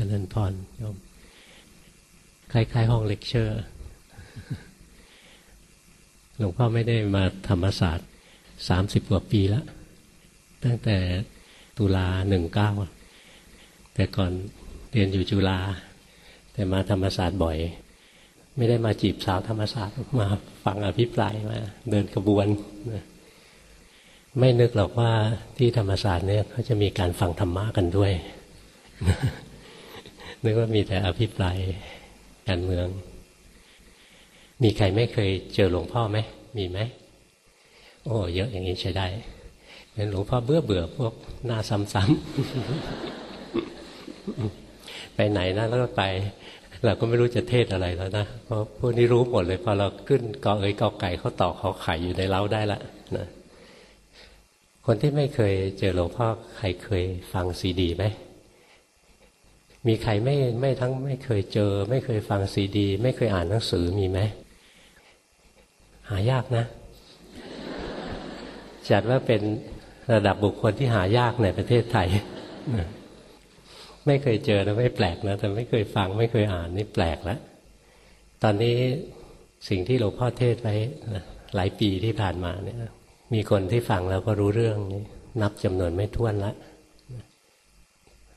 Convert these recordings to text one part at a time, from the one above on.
จริญพรโยมคล้ายๆห้องเลคเชอร์ หลวงพ่อไม่ได้มาธรรมศาสตร์สามสิบกว่าปีแล้ว ตั้งแต่ตุลาหนึ่งเก้าแต่ก่อนเรียนอยู่จุฬาแต่มาธรรมศาสตร์บ่อย ไม่ได้มาจีบสาวธรรมศาสตร์มาฟังอภิปรายมา เดินกระบวนไม่นึกหรอกว่าที่ธรรมศาสตร์เนี่ยเขาจะมีการฟังธรรมะกันด้วย นึกว่ามีแต่อภิปรายการเมือง มีใครไม่เคยเจอหลวงพ่อไหม มีไหม โอ้ เยอะอย่างนี้ใช้ได้เป็นหลวงพ่อเบื่อเบื่อพวกหน้าซ้ำๆไปไหนนะแล้วก็ไป เราก็ไม่รู้จะเทศอะไรแล้วนะ เพราะพวกนี้รู้หมดเลยพอเราขึ้นกอเอ๋ยกอไก่เขาต่อเขาไข่อยู่ในเล้าได้ละนะคนที่ไม่เคยเจอหลวงพ่อใครเคยฟังซีดีไหม มีใครไม่ไม่ทั้งไม่เคยเจอ ไม่เคยฟังซีดี ไม่เคยอ่านหนังสือมีไหม หายากนะ จัดว่าเป็นระดับบุคคลที่หายากในประเทศไทย ไม่เคยเจอนะไม่แปลกนะ แต่ไม่เคยฟังไม่เคยอ่านนี่แปลกแล้วตอนนี้สิ่งที่หลวงพ่อเทศไว้หลายปีที่ผ่านมาเนี่ย มีคนที่ฟังแล้วก็รู้เรื่องนี้นับจำนวนไม่ท้วนแล้ว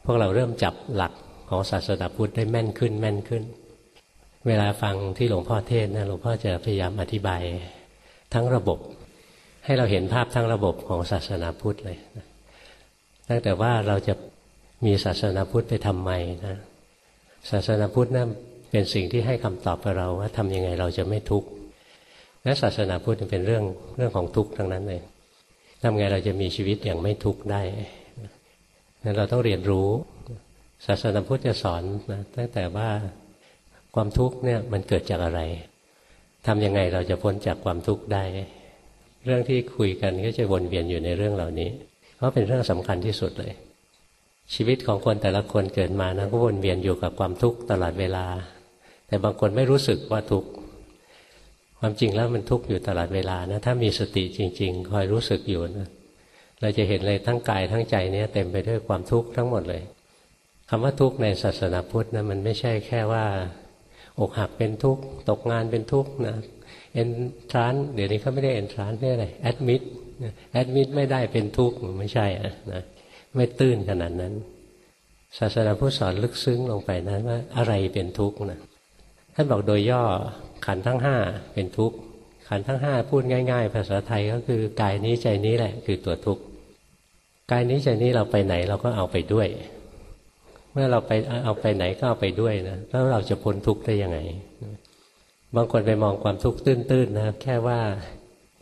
พวกเราเริ่มจับหลัก ของศาสนาพุทธได้แม่นขึ้นแม่นขึ้น เวลาฟังที่หลวงพ่อเทศนะหลวงพ่อจะพยายามอธิบายทั้งระบบ ให้เราเห็นภาพทั้งระบบของศาสนาพุทธเลยนะตั้งแต่ว่าเราจะมีศาสนาพุทธไปทำไมนะศาสนาพุทธนะั้นเป็นสิ่งที่ให้คำตอบกับเราว่าทำยังไงเราจะไม่ทุกข์และศาสนาพุทธเป็นเรื่องเรื่องของทุกข์ทั้งนั้นเลยทำไงเราจะมีชีวิตอย่างไม่ทุกข์ได้นั้นเราต้องเรียนรู้ ศาสนาพุทธจะสอนนะตั้งแต่ว่าความทุกข์เนี่ยมันเกิดจากอะไรทำยังไงเราจะพ้นจากความทุกข์ได้ เรื่องที่คุยกันก็จะวนเวียนอยู่ในเรื่องเหล่านี้ เพราะเป็นเรื่องสำคัญที่สุดเลย ชีวิตของคนแต่ละคนเกิดมานะก็วนเวียนอยู่กับความทุกข์ตลอดเวลา แต่บางคนไม่รู้สึกว่าทุกข์ความจริงแล้วมันทุกข์อยู่ตลอดเวลานะถ้ามีสติจริง ๆ คอยรู้สึกอยู่นะเราจะเห็นเลยทั้งกายทั้งใจเนี้ยเต็มไปด้วยความทุกข์ทั้งหมดเลย คำว่าทุกข์ในศาสนาพุทธนะมันไม่ใช่แค่ว่า อกหักเป็นทุกข์ตกงานเป็นทุกข์นะเอนทรานเดี๋ยวนี้เขาไม่ได้เอนทรานเรียกอะไรแอดมิดแอดมิดไม่ได้เป็นทุกข์ไม่ใช่อะนะไม่ตื้นขนาดนั้น ศาสนาพุทธสอนลึกซึ้งลงไปนะว่าอะไรเป็นทุกข์นะท่านบอกโดยย่อขันทั้งห้าเป็นทุกข์ขันทั้งห้าพูดง่าย ๆ ภาษาไทยก็คือกายนี้ใจนี้แหละ คือตัวทุกข์กายนี้ใจนี้เราไปไหนเราก็เอาไปด้วย เมื่อเราไปเอาไปไหนก็เอาไปด้วยนะแล้วเราจะพ้นทุกข์ได้ยังไง บางคนไปมองความทุกข์ตื้นๆนะแค่ว่า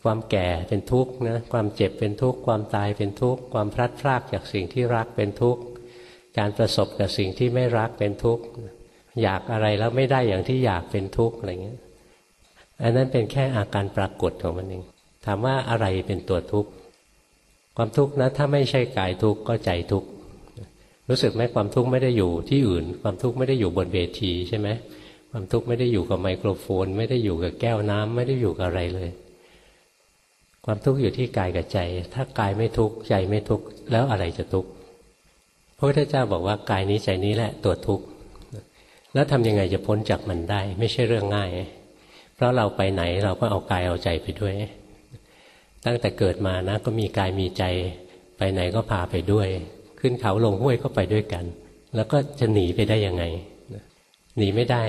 ความแก่เป็นทุกข์นะความเจ็บเป็นทุกข์ความตายเป็นทุกข์ความพลัดพรากจากสิ่งที่รักเป็นทุกข์การประสบกับสิ่งที่ไม่รักเป็นทุกข์อยากอะไรแล้วไม่ได้อย่างที่อยากเป็นทุกข์อะไรเงี้ยอันนั้นเป็นแค่อาการปรากฏของมันเองถามว่าอะไรเป็นตัวทุกข์ความทุกข์นะถ้าไม่ใช่กายทุกข์ก็ใจทุกข์ รู้สึกไหมความทุกข์ไม่ได้อยู่ที่อื่น ความทุกข์ไม่ได้อยู่บนเวทีใช่ไหมความทุกข์ไม่ได้อยู่กับไมโครโฟน ไม่ได้อยู่กับแก้วน้ำไม่ได้อยู่กับอะไรเลย ความทุกข์อยู่ที่กายกับใจ ถ้ากายไม่ทุกข์ใจไม่ทุกข์แล้วอะไรจะทุกข์พระพุทธเจ้าบอกว่ากายนี้ใจนี้แหละตัวทุกข์แล้วทำยังไงจะพ้นจากมันได้ ไม่ใช่เรื่องง่าย เพราะเราไปไหนเราก็เอากายเอาใจไปด้วย ตั้งแต่เกิดมานะก็มีกายมีใจ ไปไหนก็พาไปด้วย ขึ้นเขาลงห้วยก็ไปด้วยกัน แล้วก็จะหนีไปได้ยังไงหนีไม่ได้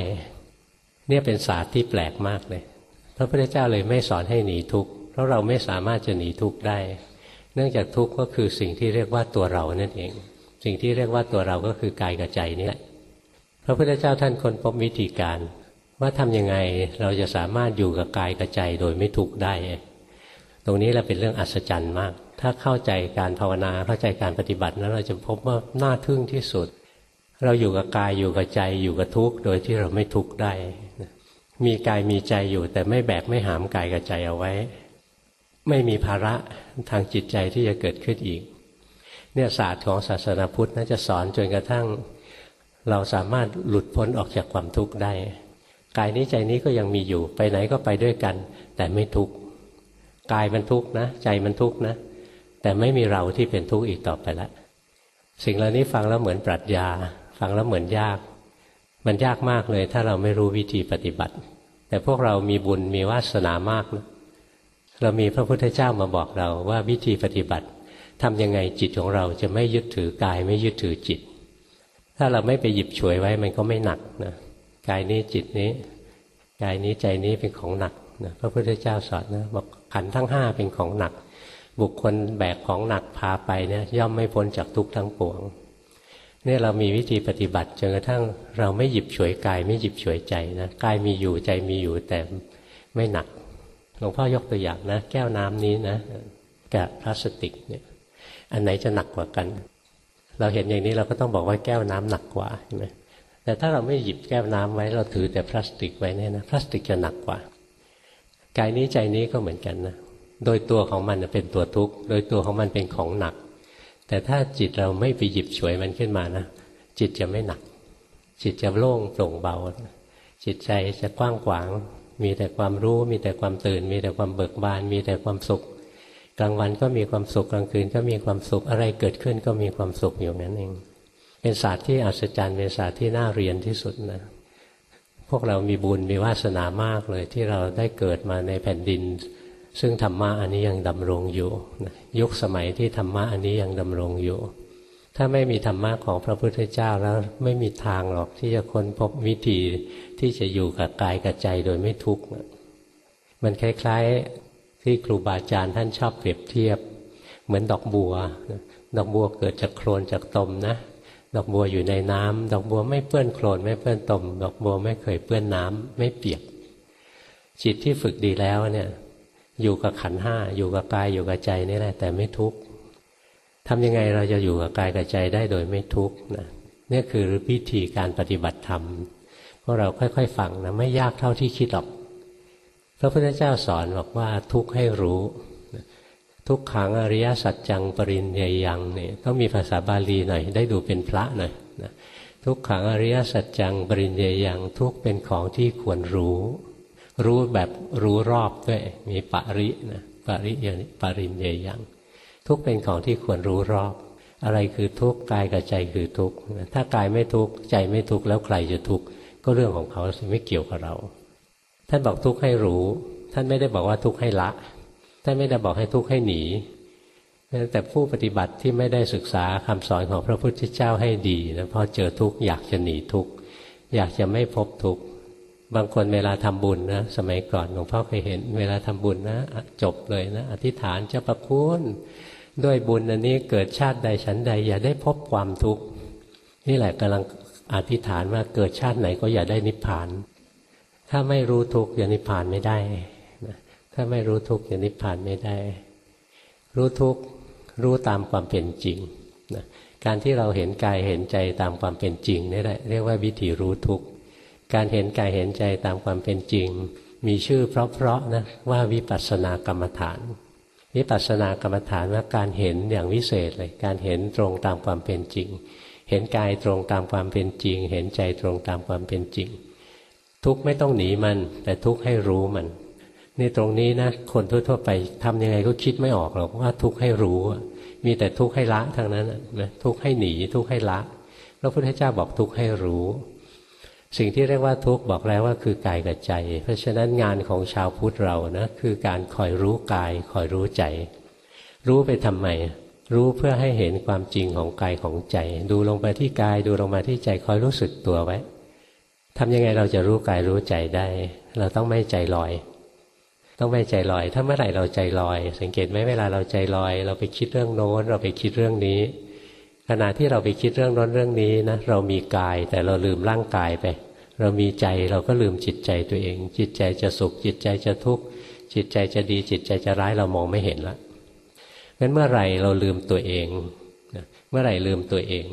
เนี่ยเป็นศาสตร์ที่แปลกมากเลยพระพุทธเจ้าเลยไม่สอนให้หนีทุกข์เพราะเราไม่สามารถจะหนีทุกข์ได้ เนื่องจากทุกข์ก็คือสิ่งที่เรียกว่าตัวเรานั่นเอง สิ่งที่เรียกว่าตัวเราก็คือกายกับใจนี่แหละพระพุทธเจ้าท่านค้นพบวิธีการ ว่าทำยังไงเราจะสามารถอยู่กับกายกับใจโดยไม่ทุกข์ได้ ตรงนี้แหละเป็นเรื่องอัศจรรย์มาก ถ้าเข้าใจการภาวนาเข้าใจการปฏิบัตินั้นเราจะพบว่าน่าทึ่งที่สุด เราอยู่กับกายอยู่กับใจอยู่กับทุกข์โดยที่เราไม่ทุกข์ได้ มีกายมีใจอยู่แต่ไม่แบกไม่หามกายกับใจเอาไว้ ไม่มีภาระทางจิตใจที่จะเกิดขึ้นอีก เนี่ยศาสตร์ของศาสนาพุทธน่าจะสอนจนกระทั่ง เราสามารถหลุดพ้นออกจากความทุกข์ได้ กายนี้ใจนี้ก็ยังมีอยู่ไปไหนก็ไปด้วยกัน แต่ไม่ทุกข์กายมันทุกข์นะ ใจมันทุกข์นะ แต่ไม่มีเราที่เป็นทุกข์อีกต่อไปล้วสิ่งเหล่านี้ฟังแล้วเหมือนปรัชญา ฟังแล้วเหมือนยาก มันยากมากเลย ถ้าเราไม่รู้วิธีปฏิบัติ แต่พวกเรามีบุญมีวาสนามากนะเรามีพระพุทธเจ้ามาบอกเราว่าวิธีปฏิบัติทำยังไงจิตของเราจะไม่ยึดถือกายไม่ยึดถือจิต ถ้าเราไม่ไปหยิบฉวยไว้มันก็ไม่หนักนะกายนี้จิตนี้กายนี้ใจนี้เป็นของหนักนะพระพุทธเจ้าสอนนะบอกขันทั้งห้าเป็นของหนัก บุคคลแบกของหนักพาไปเนี่ยย่อมไม่พ้นจากทุกข์ทั้งปวงเนี่ยเรามีวิธีปฏิบัติจนกระทั่งเราไม่หยิบฉวยกาย ไม่หยิบฉวยใจนะกายมีอยู่ใจมีอยู่แต่ไม่หนักหลวงพ่อยกตัวอย่างนะ แก้วน้ำนี้นะกับพลาสติกเนี่ย อันไหนจะหนักกว่ากัน เราเห็นอย่างนี้เราก็ต้องบอกว่าแก้วน้ำหนักกว่าใช่ไหมแต่ถ้าเราไม่หยิบแก้วน้ำไว้เราถือแต่พลาสติกไว้เนี่ยนะพลาสติกจะหนักกว่ากายนี้ใจนี้ก็เหมือนกันนะ โดยตัวของมันเป็นตัวทุกข์ โดยตัวของมันเป็นของหนัก แต่ถ้าจิตเราไม่ไปหยิบฉวยมันขึ้นมานะ จิตจะไม่หนัก จิตจะโล่งโปร่งเบา จิตใจจะกว้างขวาง มีแต่ความรู้ มีแต่ความตื่น มีแต่ความเบิกบาน มีแต่ความสุข กลางวันก็มีความสุข กลางคืนก็มีความสุข อะไรเกิดขึ้นก็มีความสุขอยู่นั่นเอง เป็นศาสตร์ที่อัศจรรย์ เป็นศาสตร์ที่น่าเรียนที่สุดนะพวกเรามีบุญมีวาสนามากเลยที่เราได้เกิดมาในแผ่นดิน ซึ่งธรรมะอันนี้ยังดำรงอยู่ยุคสมัยที่ธรรมะอันนี้ยังดำรงอยู่ ถ้าไม่มีธรรมะของพระพุทธเจ้าแล้วไม่มีทางหรอกที่จะค้นพบวิธีที่จะอยู่กับกายกับใจโดยไม่ทุกข์มันคล้ายๆที่ครูบาอาจารย์ท่านชอบเปรียบเทียบ เหมือนดอกบัว ดอกบัวเกิดจากโคลนจากตมนะ ดอกบัวอยู่ในน้ำดอกบัวไม่เปื้อนโคลนไม่เปื้อนตม ดอกบัวไม่เคยเปื้อนน้ำไม่เปียก จิตที่ฝึกดีแล้วเนี่ย อยู่กับขันห้าอยู่กับกายอยู่กับใจนี่แหละ แต่ไม่ทุกข์ทำยังไงเราจะอยู่กับกายกับใจได้โดยไม่ทุกข์นะนี่คือวิธีการปฏิบัติธรรมพวกเราค่อยๆฟังนะไม่ยากเท่าที่คิดหรอกพระพุทธเจ้าสอนบอกว่าทุกข์ให้รู้ทุกขังอริยสัจจังปรินยยังเนี่ยต้องมีภาษาบาลีหน่อย ได้ดูเป็นพระหน่อยนะทุกขังอริยสัจจังปรินยยังทุกเป็นของที่ควรรู้ รู้แบบรู้รอบด้วย มีปรินะปริยปรินยยัง ทุกเป็นของที่ควรรู้รอบ อะไรคือทุกกายกับใจคือทุกถ้ากายไม่ทุกใจไม่ทุกแล้วใครจะทุกก็เรื่องของเขาไม่เกี่ยวกับเรา ท่านบอกทุกให้รู้ ท่านไม่ได้บอกว่าทุกให้ละ ท่านไม่ได้บอกให้ทุกข์ให้หนีแต่ผู้ปฏิบัติที่ไม่ได้ศึกษาคำสอนของพระพุทธเจ้าให้ดีนะพอเจอทุกข์อยากจะหนีทุกข์อยากจะไม่พบทุกข์ บางคนเวลาทำบุญนะสมัยก่อนหลวงพ่อเคยเห็น เวลาทำบุญนะจบเลยนะ อธิษฐานเจะประคุณด้วยบุญอันนี้เกิดชาติใดฉันใด อย่าได้พบความทุกข์นี่แหละกำลังอธิษฐานว่าเกิดชาติไหนก็อย่าได้นิพพาน ถ้าไม่รู้ทุกข์อย่านิพพานไม่ได้ถ้าไม่รู้ทุกข์จะนิพพานไม่ได้ รู้ทุกข์รู้ตามความเป็นจริงนะการที่เราเห็นกายเห็นใจตามความเป็นจริงนี่แหละเรียกว่าวิธีรู้ทุกข์ การเห็นกายเห็นใจตามความเป็นจริง มีชื่อเพราะๆนะว่าวิปัสสนากรรมฐาน วิปัสสนากรรมฐานว่าการเห็นอย่างวิเศษเลยการเห็นตรงตามความเป็นจริง เห็นกายตรงตามความเป็นจริง เห็นใจตรงตามความเป็นจริง ทุกไม่ต้องหนีมัน แต่ทุกให้รู้มันนี่ตรงนี้นะคนทั่วๆไปทำยังไงก็คิดไม่ออกหรอกว่าทุกให้รู้มีแต่ทุกให้ละทั้งนั้นนะทุกให้หนีทุกให้ละพระพุทธเจ้าบอกทุกให้รู้ สิ่งที่เรียกว่าทุกข์บอกแล้วว่าคือกายกับใจ เพราะฉะนั้นงานของชาวพุทธเรานะคือการคอยรู้กายคอยรู้ใจ รู้ไปทำไม รู้เพื่อให้เห็นความจริงของกายของใจ ดูลงไปที่กายดูลงมาที่ใจคอยรู้สึกตัวไว้ทำยังไงเราจะรู้กายรู้ใจได้ เราต้องไม่ใจลอย ต้องไม่ใจลอย ถ้าเมื่อไหร่เราใจลอย สังเกตไหมเวลาเราใจลอย เราไปคิดเรื่องโน้นเราไปคิดเรื่องนี้ ขณะที่เราไปคิดเรื่องโน้นเรื่องนี้นะเรามีกายแต่เราลืมร่างกายไป เรามีใจเราก็ลืมจิตใจตัวเอง จิตใจจะสุข จิตใจจะทุกข์จิตใจจะดีจิตใจจะร้ายเรามองไม่เห็นละงั้นเมื่อไหร่เราลืมตัวเองเมื่อไหร่ลืมตัวเอง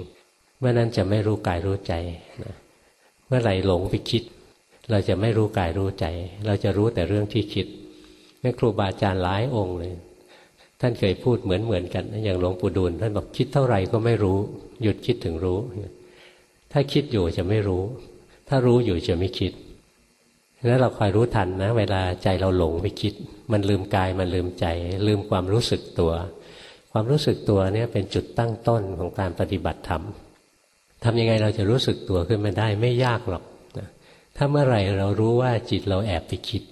เมื่อนั้นจะไม่รู้กายรู้ใจนะเมื่อไหร่หลงไปคิด เราจะไม่รู้กายรู้ใจ เราจะรู้แต่เรื่องที่คิดนี่ครูบาอาจารย์หลายองค์เลย ท่านเคยพูดเหมือนเหมือนกัน อย่างหลวงปู่ดูลท่านบอกคิดเท่าไหร่ก็ไม่รู้ หยุดคิดถึงรู้ ถ้าคิดอยู่จะไม่รู้ ถ้ารู้อยู่จะไม่คิดนั้นเราคอยรู้ทันนะ เวลาใจเราหลงไปคิด มันลืมกายมันลืมใจ ลืมความรู้สึกตัว ความรู้สึกตัวเนี่ยเป็นจุดตั้งต้นของการปฏิบัติธรรมทำยังไงเราจะรู้สึกตัวขึ้นมาได้ไม่ยากหรอกถ้าเมื่อไหร่เรารู้ว่าจิตเราแอบไปคิด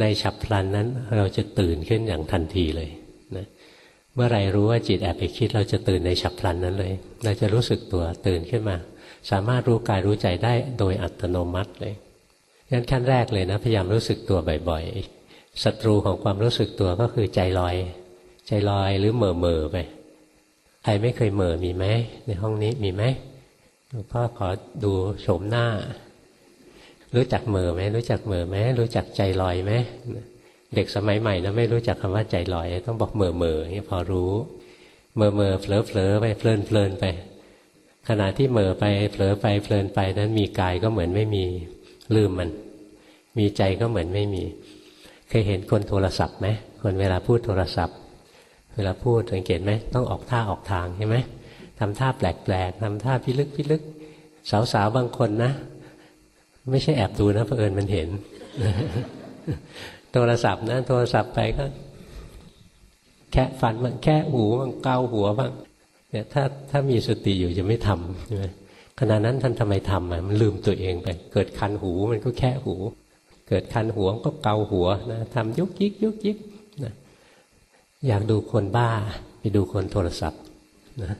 ในฉับพลันนั้นเราจะตื่นขึ้นอย่างทันทีเลย นะเมื่อไรรู้ว่าจิตแอบไปคิดเราจะตื่นในฉับพลันนั้นเลย เราจะรู้สึกตัวตื่นขึ้นมา สามารถรู้กายรู้ใจได้โดยอัตโนมัติเลยงั้นขั้นแรกเลยนะ พยายามรู้สึกตัวบ่อยๆศัตรูของความรู้สึกตัวก็คือใจลอย ใจลอยหรือเหม่อเม่อไปใครไม่เคยเหม่อมีไหมในห้องนี้มีไหมหลวงพ่อขอดูโฉมหน้า รู้จักเหม่อไหมรู้จักเหม่อไหมรู้จักใจลอยไหม เด็กสมัยใหม่นะไม่รู้จักคำว่าใจลอย ต้องบอกเหม่อเม่อนี่พอรู้ เม่อเม่อเผลอเผลอไปเพลินเพลินไป ขณะที่เหม่อไปเผลอไปเพลินไปนั้นมีกายก็เหมือนไม่มีลืมมัน มีใจก็เหมือนไม่มี เคยเห็นคนโทรศัพท์ไหมคนเวลาพูดโทรศัพท์ เวลาพูดสังเกตไหมต้องออกท่าออกทางใช่ไหมทำท่าแปลกๆทำท่าพิลึกพิลึกสาวๆบางคนนะ ไม่ใช่แอบดูนะเผอิญมันเห็น โทรศัพท์นะ โทรศัพท์ไปก็แค่ฟันบ้างแค่หูบ้างเกาหัวบ้างเนี่ยถ้าถ้ามีสติอยู่จะไม่ทำใช่ไหมขณะนั้นท่านทำไมทำอะมันลืมตัวเองไป เกิดคันหูมันก็แค่หู เกิดคันหัวก็เกาหัวนะทำยุกยิกยุกยิกนะอยากดูคนบ้าไปดูคนโทรศัพท์นะ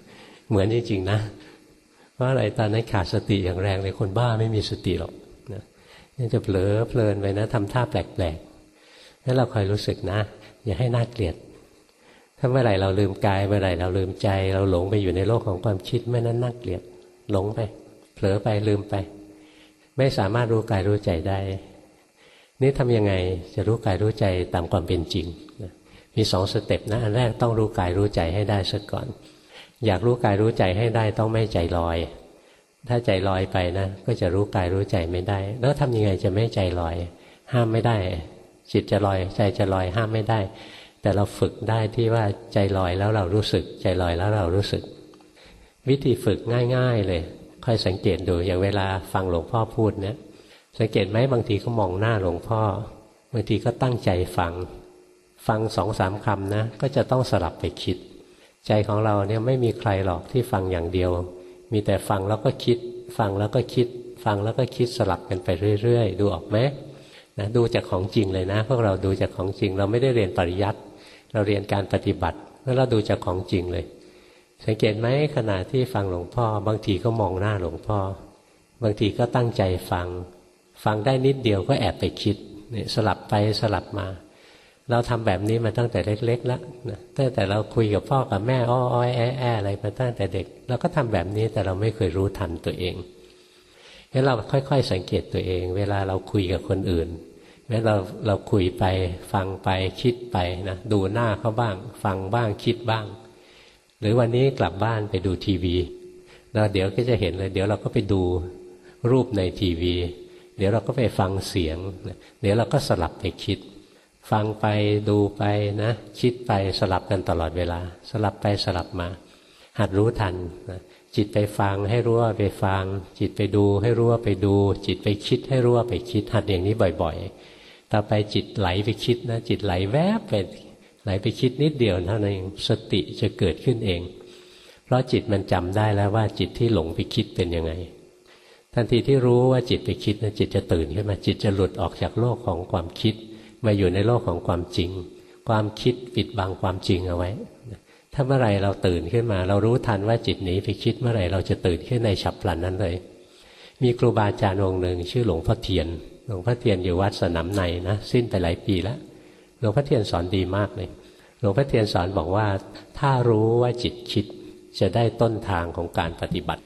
เหมือนจริงๆนะเพราะอะไรตอนนั้นขาดสติอย่างแรงเลยคนบ้าไม่มีสติหรอกนะนี่จะเผลอเพลินไปนะทำท่าแปลกๆ นั้นเราคอยรู้สึกนะ อย่าให้น่าเกลียด ถ้าเมื่อไหร่เราลืมกายเมื่อไหร่เราลืมใจ เราหลงไปอยู่ในโลกของความคิดเมื่อนั้นน่าเกลียดหลงไป เผลอไปลืมไป ไม่สามารถรู้กายรู้ใจได้ นี่ทำยังไงจะรู้กายรู้ใจตามความเป็นจริงมีสองสเต็ปนะอันแรกต้องรู้กายรู้ใจให้ได้ซะก่อน อยากรู้กายรู้ใจให้ได้ต้องไม่ใจลอยถ้าใจลอยไปนะ ก็จะรู้กายรู้ใจไม่ได้ แล้วทำยังไงจะไม่ใจลอย ห้ามไม่ได้ จิตจะลอย ใจจะลอยห้ามไม่ได้ แต่เราฝึกได้ที่ว่าใจลอยแล้วเรารู้สึก ใจลอยแล้วเรารู้สึก วิธีฝึกง่าย ๆ เลยค่อยสังเกตดูอย่างเวลาฟังหลวงพ่อพูดเนี่ยสังเกตไหมบางทีก็มองหน้าหลวงพ่อบางทีก็ตั้งใจฟัง ฟังสองสามคำนะ ก็จะต้องสลับไปคิด ใจของเราเนี่ยไม่มีใครหรอกที่ฟังอย่างเดียว มีแต่ฟังแล้วก็คิด ฟังแล้วก็คิด ฟังแล้วก็คิดสลับกันไปเรื่อยๆ ดูออกไหม นะดูจากของจริงเลยนะ พวกเราดูจากของจริง เราไม่ได้เรียนปริยัติเราเรียนการปฏิบัติ แล้วเราดูจากของจริงเลย สังเกตไหมขณะที่ฟังหลวงพ่อ บางทีก็มองหน้าหลวงพ่อ บางทีก็ตั้งใจฟัง ฟังได้นิดเดียวก็แอบไปคิดเนี่ยสลับไปสลับมา เราทำแบบนี้มาตั้งแต่เล็ก ๆ แล้วนะตั้งแต่เราคุยกับพ่อกับแม่อ้อยแอ้อะไรมาตั้งแต่เด็ก เราก็ทำแบบนี้แต่เราไม่เคยรู้ทันตัวเอง งั้นเราค่อย ๆ สังเกตตัวเอง เวลาเราคุยกับคนอื่นแม้เราเราคุยไปฟังไปคิดไปนะดูหน้าเขาบ้าง ฟังบ้างคิดบ้าง หรือวันนี้กลับบ้านไปดูทีวีแล้วเดี๋ยวก็จะเห็นเลย เดี๋ยวเราก็ไปดูรูปในทีวี เดี๋ยวเราก็ไปฟังเสียง เดี๋ยวเราก็สลับไปคิด ฟังไปดูไปนะ คิดไปสลับกันตลอดเวลา สลับไปสลับมา หัดรู้ทันนะ จิตไปฟังให้รู้ว่าไปฟัง จิตไปดูให้รู้ว่าไปดู จิตไปคิดให้รู้ว่าไปคิดหัดอย่างนี้บ่อย ๆ ต่อไปจิตไหลไปคิดนะ จิตไหลแวบไปไหลไปคิดนิดเดียวเท่านั้นเองสติจะเกิดขึ้นเอง เพราะจิตมันจำได้แล้วว่าจิตที่หลงไปคิดเป็นยังไง ทันทีที่รู้ว่าจิตไปคิดนะจิตจะตื่นขึ้นมาจิตจะหลุดออกจากโลกของความคิด มาอยู่ในโลกของความจริง ความคิดปิดบังความจริงเอาไว้ ถ้าเมื่อไรเราตื่นขึ้นมา เรารู้ทันว่าจิตหนีไปคิดเมื่อไรเราจะตื่นขึ้นในฉับพลันนั้นเลย มีครูบาอาจารย์องค์หนึ่งชื่อหลวงพ่อเทียน หลวงพ่อเทียนอยู่วัดสนามในนะสิ้นไปหลายปีแล้ว หลวงพ่อเทียนสอนดีมากเลย หลวงพ่อเทียนสอนบอกว่า ถ้ารู้ว่าจิตคิดจะได้ต้นทางของการปฏิบัติ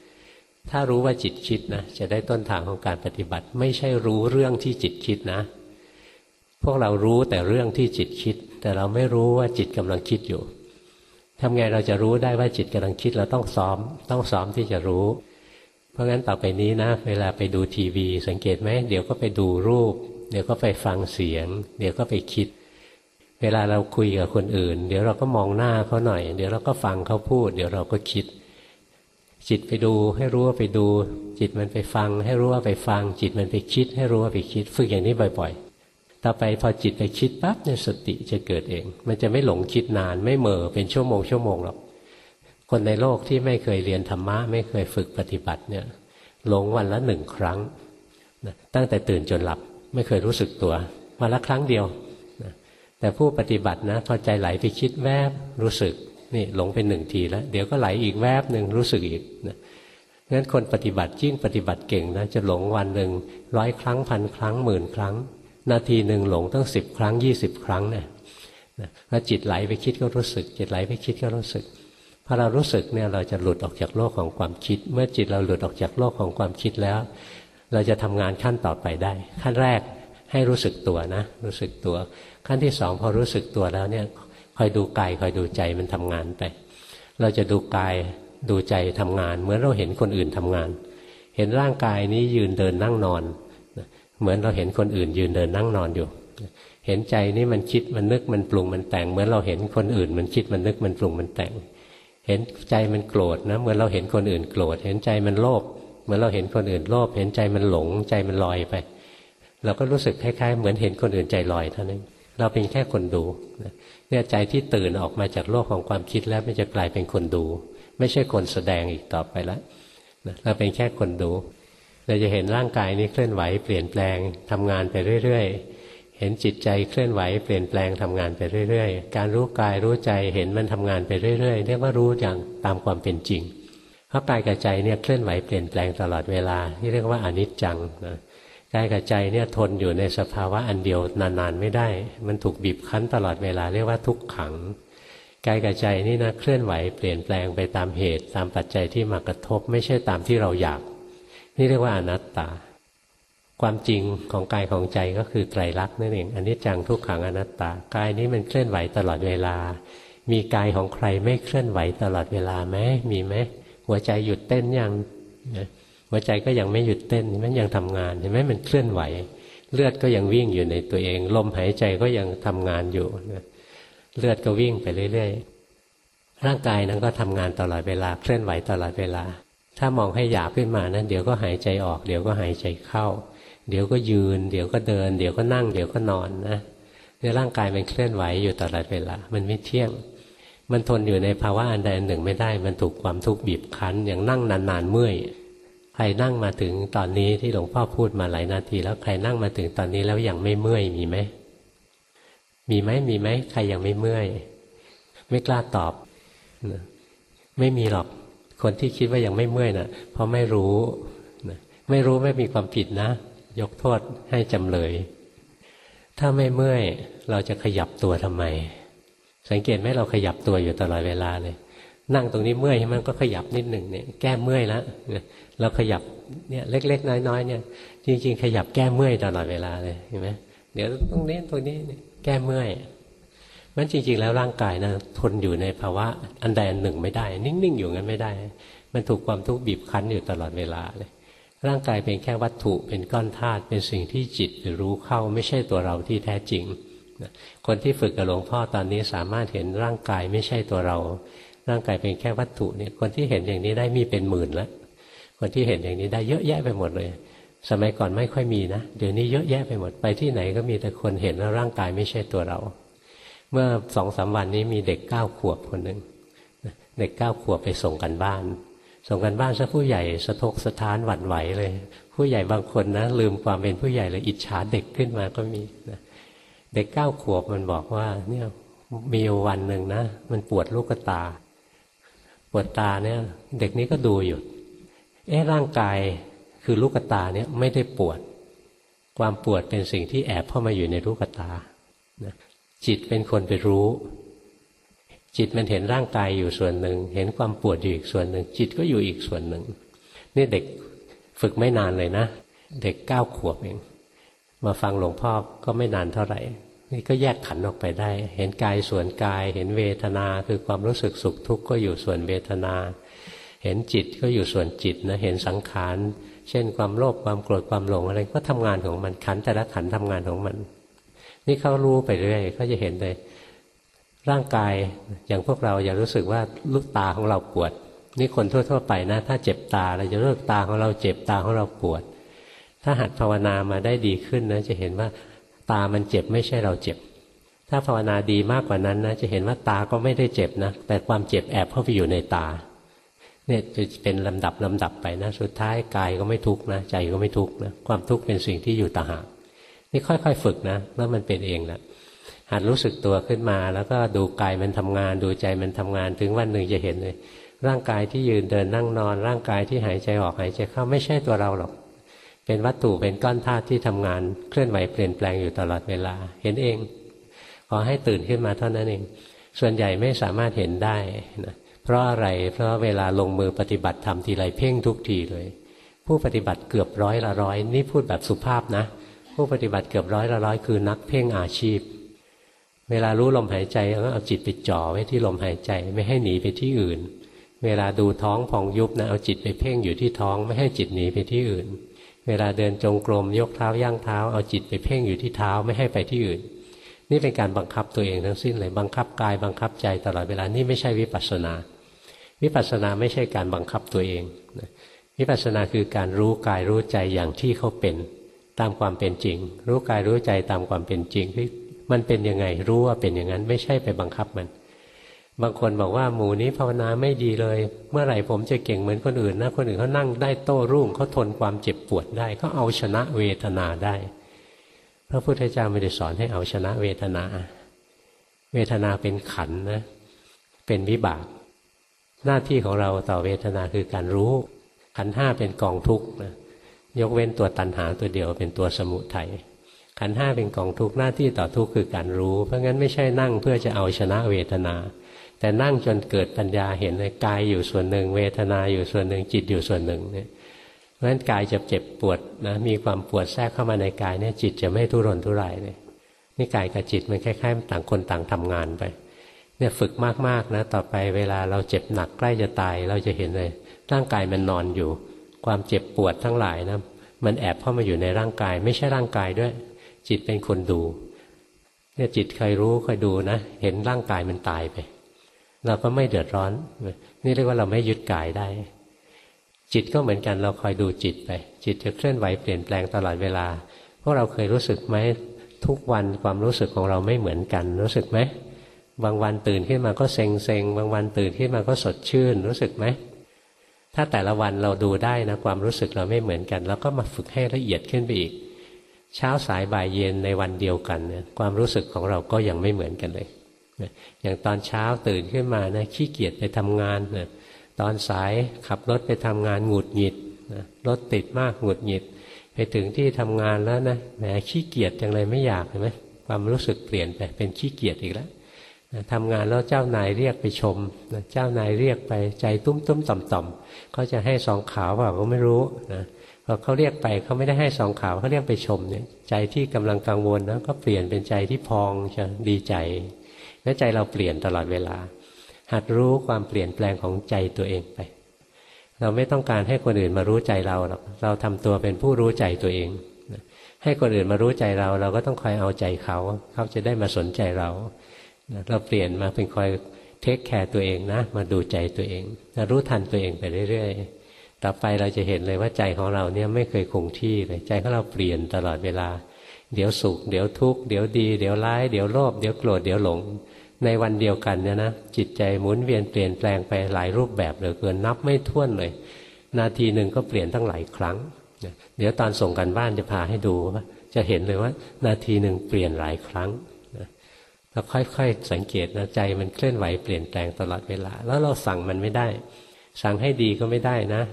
ถ้ารู้ว่าจิตคิดนะจะได้ต้นทางของการปฏิบัติ ไม่ใช่รู้เรื่องที่จิตคิดนะ พวกเรารู้แต่เรื่องที่จิตคิด แต่เราไม่รู้ว่าจิตกำลังคิดอยู่ ทำไงเราจะรู้ได้ว่าจิตกำลังคิดเราต้องซ้อม ต้องซ้อมที่จะรู้ เพราะงั้นต่อไปนี้นะ เวลาไปดูทีวี สังเกตไหมเดี๋ยวก็ไปดูรูป เดี๋ยวก็ไปฟังเสียง เดี๋ยวก็ไปคิด เวลาเราคุยกับคนอื่น เดี๋ยวเราก็มองหน้าเขาหน่อย เดี๋ยวเราก็ฟังเขาพูด เดี๋ยวเราก็คิด จิตไปดูให้รู้ว่าไปดู จิตมันไปฟัง ให้รู้ว่าไปฟัง จิตมันไปคิด ให้รู้ว่าไปคิด ฝึกอย่างนี้บ่อย ๆ ต่อไปพอจิตไปคิดปั๊บเนี่ยสติจะเกิดเอง มันจะไม่หลงคิดนานไม่เมอเป็นชั่วโมงชั่วโมงหรอกคนในโลกที่ไม่เคยเรียนธรรมะไม่เคยฝึกปฏิบัติเนี่ยหลงวันละหนึ่งครั้งนะตั้งแต่ตื่นจนหลับไม่เคยรู้สึกตัววันละครั้งเดียวนะแต่ผู้ปฏิบัตินะพอใจไหลไปคิดแวบรู้สึกนี่หลงไปหนึ่งทีแล้ว เดี๋ยวก็ไหลอีกแวบหนึ่งรู้สึกอีกนะงั้นคนปฏิบัติยิ่งปฏิบัติเก่งนะจะหลงวันหนึ่งร้อยครั้งพันครั้งหมื่นครั้ง นาทีหนึ่งหลงตั้งสิบครั้งยี่สิบครั้งเนี่ยแล้วจิตไหลไปคิดก็รู้สึก จิตไหลไปคิดก็รู้สึกพอเรารู้สึกเนี่ยเราจะหลุดออกจากโลกของความคิด เมื่อจิตเราหลุดออกจากโลกของความคิดแล้ว เราจะทำงานขั้นต่อไปได้ ขั้นแรกให้รู้สึกตัวนะ รู้สึกตัว ขั้นที่สองพอรู้สึกตัวแล้วเนี่ยคอยดูกายคอยดูใจมันทำงานไป เราจะดูกายดูใจทำงาน เหมือนเราเห็นคนอื่นทำงาน เห็นร่างกายนี้ยืนเดินนั่งนอน เหมือนเราเห็นคนอื่นยืนเดินนั่งนอนอยู่ เห็นใจนี้มันคิดมันนึกมันปรุงมันแต่ง เหมือนเราเห็นคนอื่น มันคิดมันนึกมันปรุงมันแต่ง เห็นใจมันโกรธนะ เหมือนเราเห็นคนอื่นโกรธ เห็นใจมันโลภ เหมือนเราเห็นคนอื่นโลภ เห็นใจมันหลง ใจมันลอยไป เราก็รู้สึกคล้ายๆ เหมือนเห็นคนอื่นใจลอยเท่านั้น เราเป็นแค่คนดูเนี่ยใจที่ตื่นออกมาจากโลกของความคิดแล้วมันจะกลายเป็นคนดู ไม่ใช่คนแสดงอีกต่อไปแล้วเราเป็นแค่คนดู เราจะเห็นร่างกายนี้เคลื่อนไหวเปลี่ยนแปลงทำงานไปเรื่อยๆ เห็นจิตใจเคลื่อนไหวเปลี่ยนแปลงทำงานไปเรื่อยๆ การรู้กายรู้ใจเห็นมันทำงานไปเรื่อยๆ เรียกว่ารู้อย่างตามความเป็นจริงเพราะกายกับใจเนี่ยเคลื่อนไหวเปลี่ยนแปลงตลอดเวลาที่เรียกว่าอนิจจังนะกายกับใจเนี่ยทนอยู่ในสภาวะอันเดียวนานๆไม่ได้ มันถูกบีบคั้นตลอดเวลาเรียกว่าทุกขังกายกับใจนี่นะเคลื่อนไหวเปลี่ยนแปลงไปตามเหตุตามปัจจัยที่มากระทบ ไม่ใช่ตามที่เราอยาก นี่เรียกว่าอนัตตา ความจริงของกายของใจก็คือไตรลักษณ์นั่นเองอันนี้จังทุกขังอนัตตากายนี้มันเคลื่อนไหวตลอดเวลา มีกายของใครไม่เคลื่อนไหวตลอดเวลาไหมมีไหมหัวใจหยุดเต้นยังหัวใจก็ยังไม่หยุดเต้นมันยังทำงานเห็นไหมมันเคลื่อนไหว เลือดก็ยังวิ่งอยู่ในตัวเอง ลมหายใจก็ยังทำงานอยู่เลือดก็วิ่งไปเรื่อยๆร่างกายนั้นก็ทำงานตลอดเวลาเคลื่อนไหวตลอดเวลา ถ้ามองให้หยาบขึ้นมานั้นเดี๋ยวก็หายใจออก เดี๋ยวก็หายใจเข้า เดี๋ยวก็ยืน เดี๋ยวก็เดิน เดี๋ยวก็นั่ง เดี๋ยวก็นอนนะในร่างกายมันเคลื่อนไหวอยู่ตลอดเวลา มันไม่เที่ยง มันทนอยู่ในภาวะอันใดอันหนึ่งไม่ได้ มันถูกความทุกข์บีบคั้น อย่างนั่งนานๆเมื่อย ใครนั่งมาถึงตอนนี้ที่หลวงพ่อพูดมาหลายนาที แล้วใครนั่งมาถึงตอนนี้แล้วยังไม่เมื่อยมีไหม มีไหมมีไหมใครยังไม่เมื่อย ไม่กล้าตอบ ไม่มีหรอก คนที่คิดว่ายังไม่เมื่อยนะ่ะ เพราะไม่รู้ไม่รู้ไม่มีความผิดนะ ยกโทษให้จำเลย ถ้าไม่เมื่อยเราจะขยับตัวทำไม สังเกตไหมเราขยับตัวอยู่ตลอดเวลาเลย นั่งตรงนี้เมื่อยมันก็ขยับนิดหนึ่งเนี่ยแก้เมื่อยแล้วเราขยับเนี่ยเล็ก ๆ น้อยๆเนี่ย จริง ๆ ขยับแก้เมื่อยตลอดเวลาเลยเห็นไหมเดี๋ยวตรงนี้ตรงนี้แก้เมื่อย มันจริง ๆ แล้วร่างกายนะทนอยู่ในภาวะอันใดอันหนึ่งไม่ได้ นิ่ง ๆ อยู่งั้นไม่ได้ มันถูกความทุกข์บีบคั้นอยู่ตลอดเวลาเลยร่างกายเป็นแค่วัตถุเป็นก้อนธาตุเป็นสิ่งที่จิตรู้เข้าไม่ใช่ตัวเราที่แท้จริงคนที่ฝึกกับหลวงพ่อตอนนี้สามารถเห็นร่างกายไม่ใช่ตัวเรา ร่างกายเป็นแค่วัตถุเนี่ยคนที่เห็นอย่างนี้ได้มีเป็นหมื่นแล้วคนที่เห็นอย่างนี้ได้เยอะแยะไปหมดเลย สมัยก่อนไม่ค่อยมีนะ เดี๋ยวนี้เยอะแยะไปหมดไปที่ไหนก็มีแต่คนเห็นว่าร่างกายไม่ใช่ตัวเรา เมื่อสองสามวันนี้มีเด็กเก้าขวบคนหนึ่งเด็กเก้าขวบไปส่งกันบ้าน ส่งกันบ้านซะผู้ใหญ่สะทกสะท้านหวั่นไหวเลย ผู้ใหญ่บางคนนะลืมความเป็นผู้ใหญ่เลยอิจฉาเด็กขึ้นมาก็มีนะเด็กเก้าขวบมันบอกว่า เนี่ยมีวันหนึ่งนะ มันปวดลูกตา ปวดตาเนี่ย เด็กนี้ก็ดูอยู่เอ๊ะร่างกายคือลูกตาเนี่ยไม่ได้ปวด ความปวดเป็นสิ่งที่แอบเข้ามาอยู่ในลูกตานะ จิตเป็นคนไปรู้ จิตมันเห็นร่างกายอยู่ส่วนหนึ่ง เห็นความปวดอยู่อีกส่วนหนึ่ง จิตก็อยู่อีกส่วนหนึ่ง นี่เด็กฝึกไม่นานเลยนะ เด็กเก้าขวบเอง มาฟังหลวงพ่อก็ไม่นานเท่าไหร่ นี่ก็แยกขันออกไปได้ เห็นกายส่วนกาย เห็นเวทนาคือความรู้สึกสุขทุกข์ก็อยู่ส่วนเวทนา เห็นจิตก็อยู่ส่วนจิตนะ เห็นสังขาร เช่นความโลภความโกรธความหลงอะไรก็ทำงานของมันขันแต่ละขันทำงานของมัน นี่เขารู้ไปเรื่อยเขาจะเห็นเลย ร่างกายอย่างพวกเราอย่ารู้สึกว่าลูกตาของเราปวด นี่คนทั่ว ๆ ไปนะ ถ้าเจ็บตาเราจะเลิกตาของเราเจ็บตาของเราปวด ถ้าหัดภาวนามาได้ดีขึ้นนะจะเห็นว่าตามันเจ็บไม่ใช่เราเจ็บ ถ้าภาวนาดีมากกว่านั้นนะจะเห็นว่าตาก็ไม่ได้เจ็บนะ แต่ความเจ็บแอบเข้าไปอยู่ในตาเนี่ยจะเป็นลำดับลำดับไปนะ สุดท้ายกายก็ไม่ทุกข์นะ ใจก็ไม่ทุกข์นะ ความทุกข์เป็นสิ่งที่อยู่ต่างหาก นี่ค่อยๆ ฝึกนะแล้วมันเป็นเองแหละหัดรู้สึกตัวขึ้นมา แล้วก็ดูกายมันทำงาน ดูใจมันทำงานถึงวันหนึ่งจะเห็นเลย ร่างกายที่ยืนเดินนั่งนอน ร่างกายที่หายใจออกหายใจเข้าไม่ใช่ตัวเราหรอก เป็นวัตถุเป็นก้อนธาตุที่ทำงานเคลื่อนไหวเปลี่ยนแปลงอยู่ตลอดเวลา เห็นเองขอให้ตื่นขึ้นมาเท่านั้นเอง ส่วนใหญ่ไม่สามารถเห็นได้นะเพราะอะไรเพราะเวลาลงมือปฏิบัติทำทีไรเพ่งทุกทีเลย ผู้ปฏิบัติเกือบร้อยละร้อยนี่พูดแบบสุภาพนะ ผู้ปฏิบัติเกือบร้อยละร้อยคือนักเพ่งอาชีพ เวลารู้ลมหายใจก็เอาจิตไปจ่อไว้ที่ลมหายใจไม่ให้หนีไปที่อื่น เวลาดูท้องพองยุบนะเอาจิตไปเพ่งอยู่ที่ท้องไม่ให้จิตหนีไปที่อื่น เวลาเดินจงกรมยกเท้าย่างเท้าเอาจิตไปเพ่งอยู่ที่เท้าไม่ให้ไปที่อื่น นี่เป็นการบังคับตัวเองทั้งสิ้นเลยบังคับกายบังคับใจตลอดเวลานี่ไม่ใช่วิปัสสนา วิปัสสนาไม่ใช่การบังคับตัวเองวิปัสสนาคือการรู้กายรู้ใจอย่างที่เขาเป็น ตามความเป็นจริง รู้กายรู้ใจตามความเป็นจริงที่มันเป็นยังไงรู้ว่าเป็นอย่างนั้นไม่ใช่ไปบังคับมัน บางคนบอกว่าหมู่นี้ภาวนาไม่ดีเลย เมื่อไหร่ผมจะเก่งเหมือนคนอื่นนะคนอื่นเขานั่งได้โต้รุ่งเขาทนความเจ็บปวดได้เขาเอาชนะเวทนาได้ พระพุทธเจ้าไม่ได้สอนให้เอาชนะเวทนา เวทนาเป็นขันนะ เป็นวิบาก หน้าที่ของเราต่อเวทนาคือการรู้ขันห้าเป็นกองทุกข์นะ ยกเว้นตัวตัณหาตัวเดียวเป็นตัวสมุทัยขันห้าเป็นกองทุกหน้าที่ต่อทุกคือการรู้ เพราะงั้นไม่ใช่นั่งเพื่อจะเอาชนะเวทนา แต่นั่งจนเกิดปัญญาเห็นเลยกายอยู่ส่วนหนึ่ง เวทนาอยู่ส่วนหนึ่งจิตอยู่ส่วนหนึ่งเนี่ยเพราะฉะนั้นกายจะเจ็บปวดนะมีความปวดแทรกเข้ามาในกายเนี่ยจิตจะไม่ทุรนทุรายเลยนี่กายกับจิตมันคล้ายๆต่างคนต่างทำงานไปเนี่ยฝึกมากๆนะ ต่อไปเวลาเราเจ็บหนักใกล้จะตายเราจะเห็นเลยร่างกายมันนอนอยู่ ความเจ็บปวดทั้งหลายนะมันแอบเข้ามาอยู่ในร่างกาย ไม่ใช่ร่างกายด้วย จิตเป็นคนดูเนี่ยจิตใครรู้ใครดูนะ เห็นร่างกายมันตายไป เราก็ไม่เดือดร้อน นี่เรียกว่าเราไม่ยึดกายได้ จิตก็เหมือนกันเราคอยดูจิตไป จิตจะเคลื่อนไหวเปลี่ยนแปลงตลอดเวลาพวกเราเคยรู้สึกไหมทุกวันความรู้สึกของเราไม่เหมือนกัน รู้สึกไหมบางวันตื่นขึ้นมาก็เซ็งเซ็งบางวันตื่นขึ้นมาก็สดชื่น รู้สึกไหม ถ้าแต่ละวันเราดูได้นะความรู้สึกเราไม่เหมือนกันเราก็มาฝึกให้ละเอียดขึ้นไปอีก เช้าสายบ่ายเย็นในวันเดียวกันเนี่ยความรู้สึกของเราก็ยังไม่เหมือนกันเลยอย่างตอนเช้าตื่นขึ้นมานะขี้เกียจไปทำงานเนี่ยตอนสายขับรถไปทำงานหงุดหงิดนะรถติดมากหงุดหงิด ไปถึงที่ทำงานแล้วนะแหมขี้เกียจจังเลยไม่อยากเห็นไหมความรู้สึกเปลี่ยนไปเป็นขี้เกียจอีกแล้ว ทำงานแล้วเจ้านายเรียกไปชมนะเจ้านายเรียกไปใจตุ้มตุ้มต่อมต่อมเขาจะให้สองขาวเปล่าก็ไม่รู้นะพอเขาเรียกไปเขาไม่ได้ให้สองขาวเขาเรียกไปชมเนี่ยใจที่กำลังกังวลนะก็เปลี่ยนเป็นใจที่พองจะดีใจและใจเราเปลี่ยนตลอดเวลา หัดรู้ความเปลี่ยนแปลงของใจตัวเองไป เราไม่ต้องการให้คนอื่นมารู้ใจเราหรอกเราทำตัวเป็นผู้รู้ใจตัวเองให้คนอื่นมารู้ใจเรา เราก็ต้องคอยเอาใจเขา เขาจะได้มาสนใจเรา เราเปลี่ยนมาเป็นคอยเทคแคร์ตัวเองนะ มาดูใจตัวเองรู้ทันตัวเองไปเรื่อยๆ ต่อไปเราจะเห็นเลยว่าใจของเราเนี่ยไม่เคยคงที่เลยใจของเราเปลี่ยนตลอดเวลา เดี๋ยวสุข เดี๋ยวทุกข์ เดี๋ยวดี เดี๋ยวร้าย เดี๋ยวโลภ เดี๋ยวโกรธ เดี๋ยวหลง ในวันเดียวกันเนี่ยนะ จิตใจหมุนเวียนเปลี่ยนแปลงไปหลายรูปแบบเหลือเกินนับไม่ถ้วนเลย นาทีหนึ่งก็เปลี่ยนตั้งหลายครั้ง เดี๋ยวตอนส่งกันบ้านจะพาให้ดูว่าจะเห็นเลยว่า นาทีหนึ่งเปลี่ยนหลายครั้ง เราค่อยๆสังเกตนะใจมันเคลื่อนไหวเปลี่ยนแปลงตลอดเวลา แล้วเราสั่งมันไม่ได้ สั่งให้ดีก็ไม่ได้นะ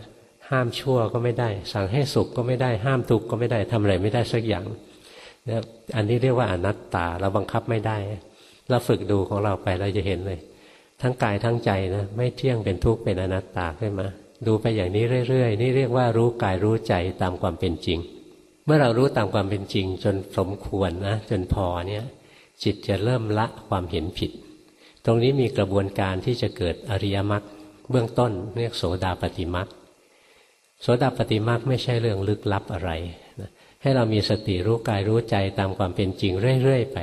ห้ามชั่วก็ไม่ได้ สั่งให้สุขก็ไม่ได้ ห้ามทุกข์ก็ไม่ได้ทำอะไรไม่ได้สักอย่างเนี่ยอันนี้เรียกว่าอนัตตาเราบังคับไม่ได้ เราฝึกดูของเราไปเราจะเห็นเลย ทั้งกายทั้งใจนะไม่เที่ยงเป็นทุกข์เป็นอนัตตาขึ้นมาดูไปอย่างนี้เรื่อยๆ นี่เรียกว่ารู้กายรู้ใจตามความเป็นจริง เมื่อเรารู้ตามความเป็นจริง จนสมควรนะจนพอเนี่ย จิตจะเริ่มละความเห็นผิด ตรงนี้มีกระบวนการที่จะเกิดอริยมรรคเบื้องต้นเรียกโสดาปฏิมรรคโสดาปฏิมรรคไม่ใช่เรื่องลึกลับอะไรนะให้เรามีสติรู้กายรู้ใจตามความเป็นจริงเรื่อยๆไป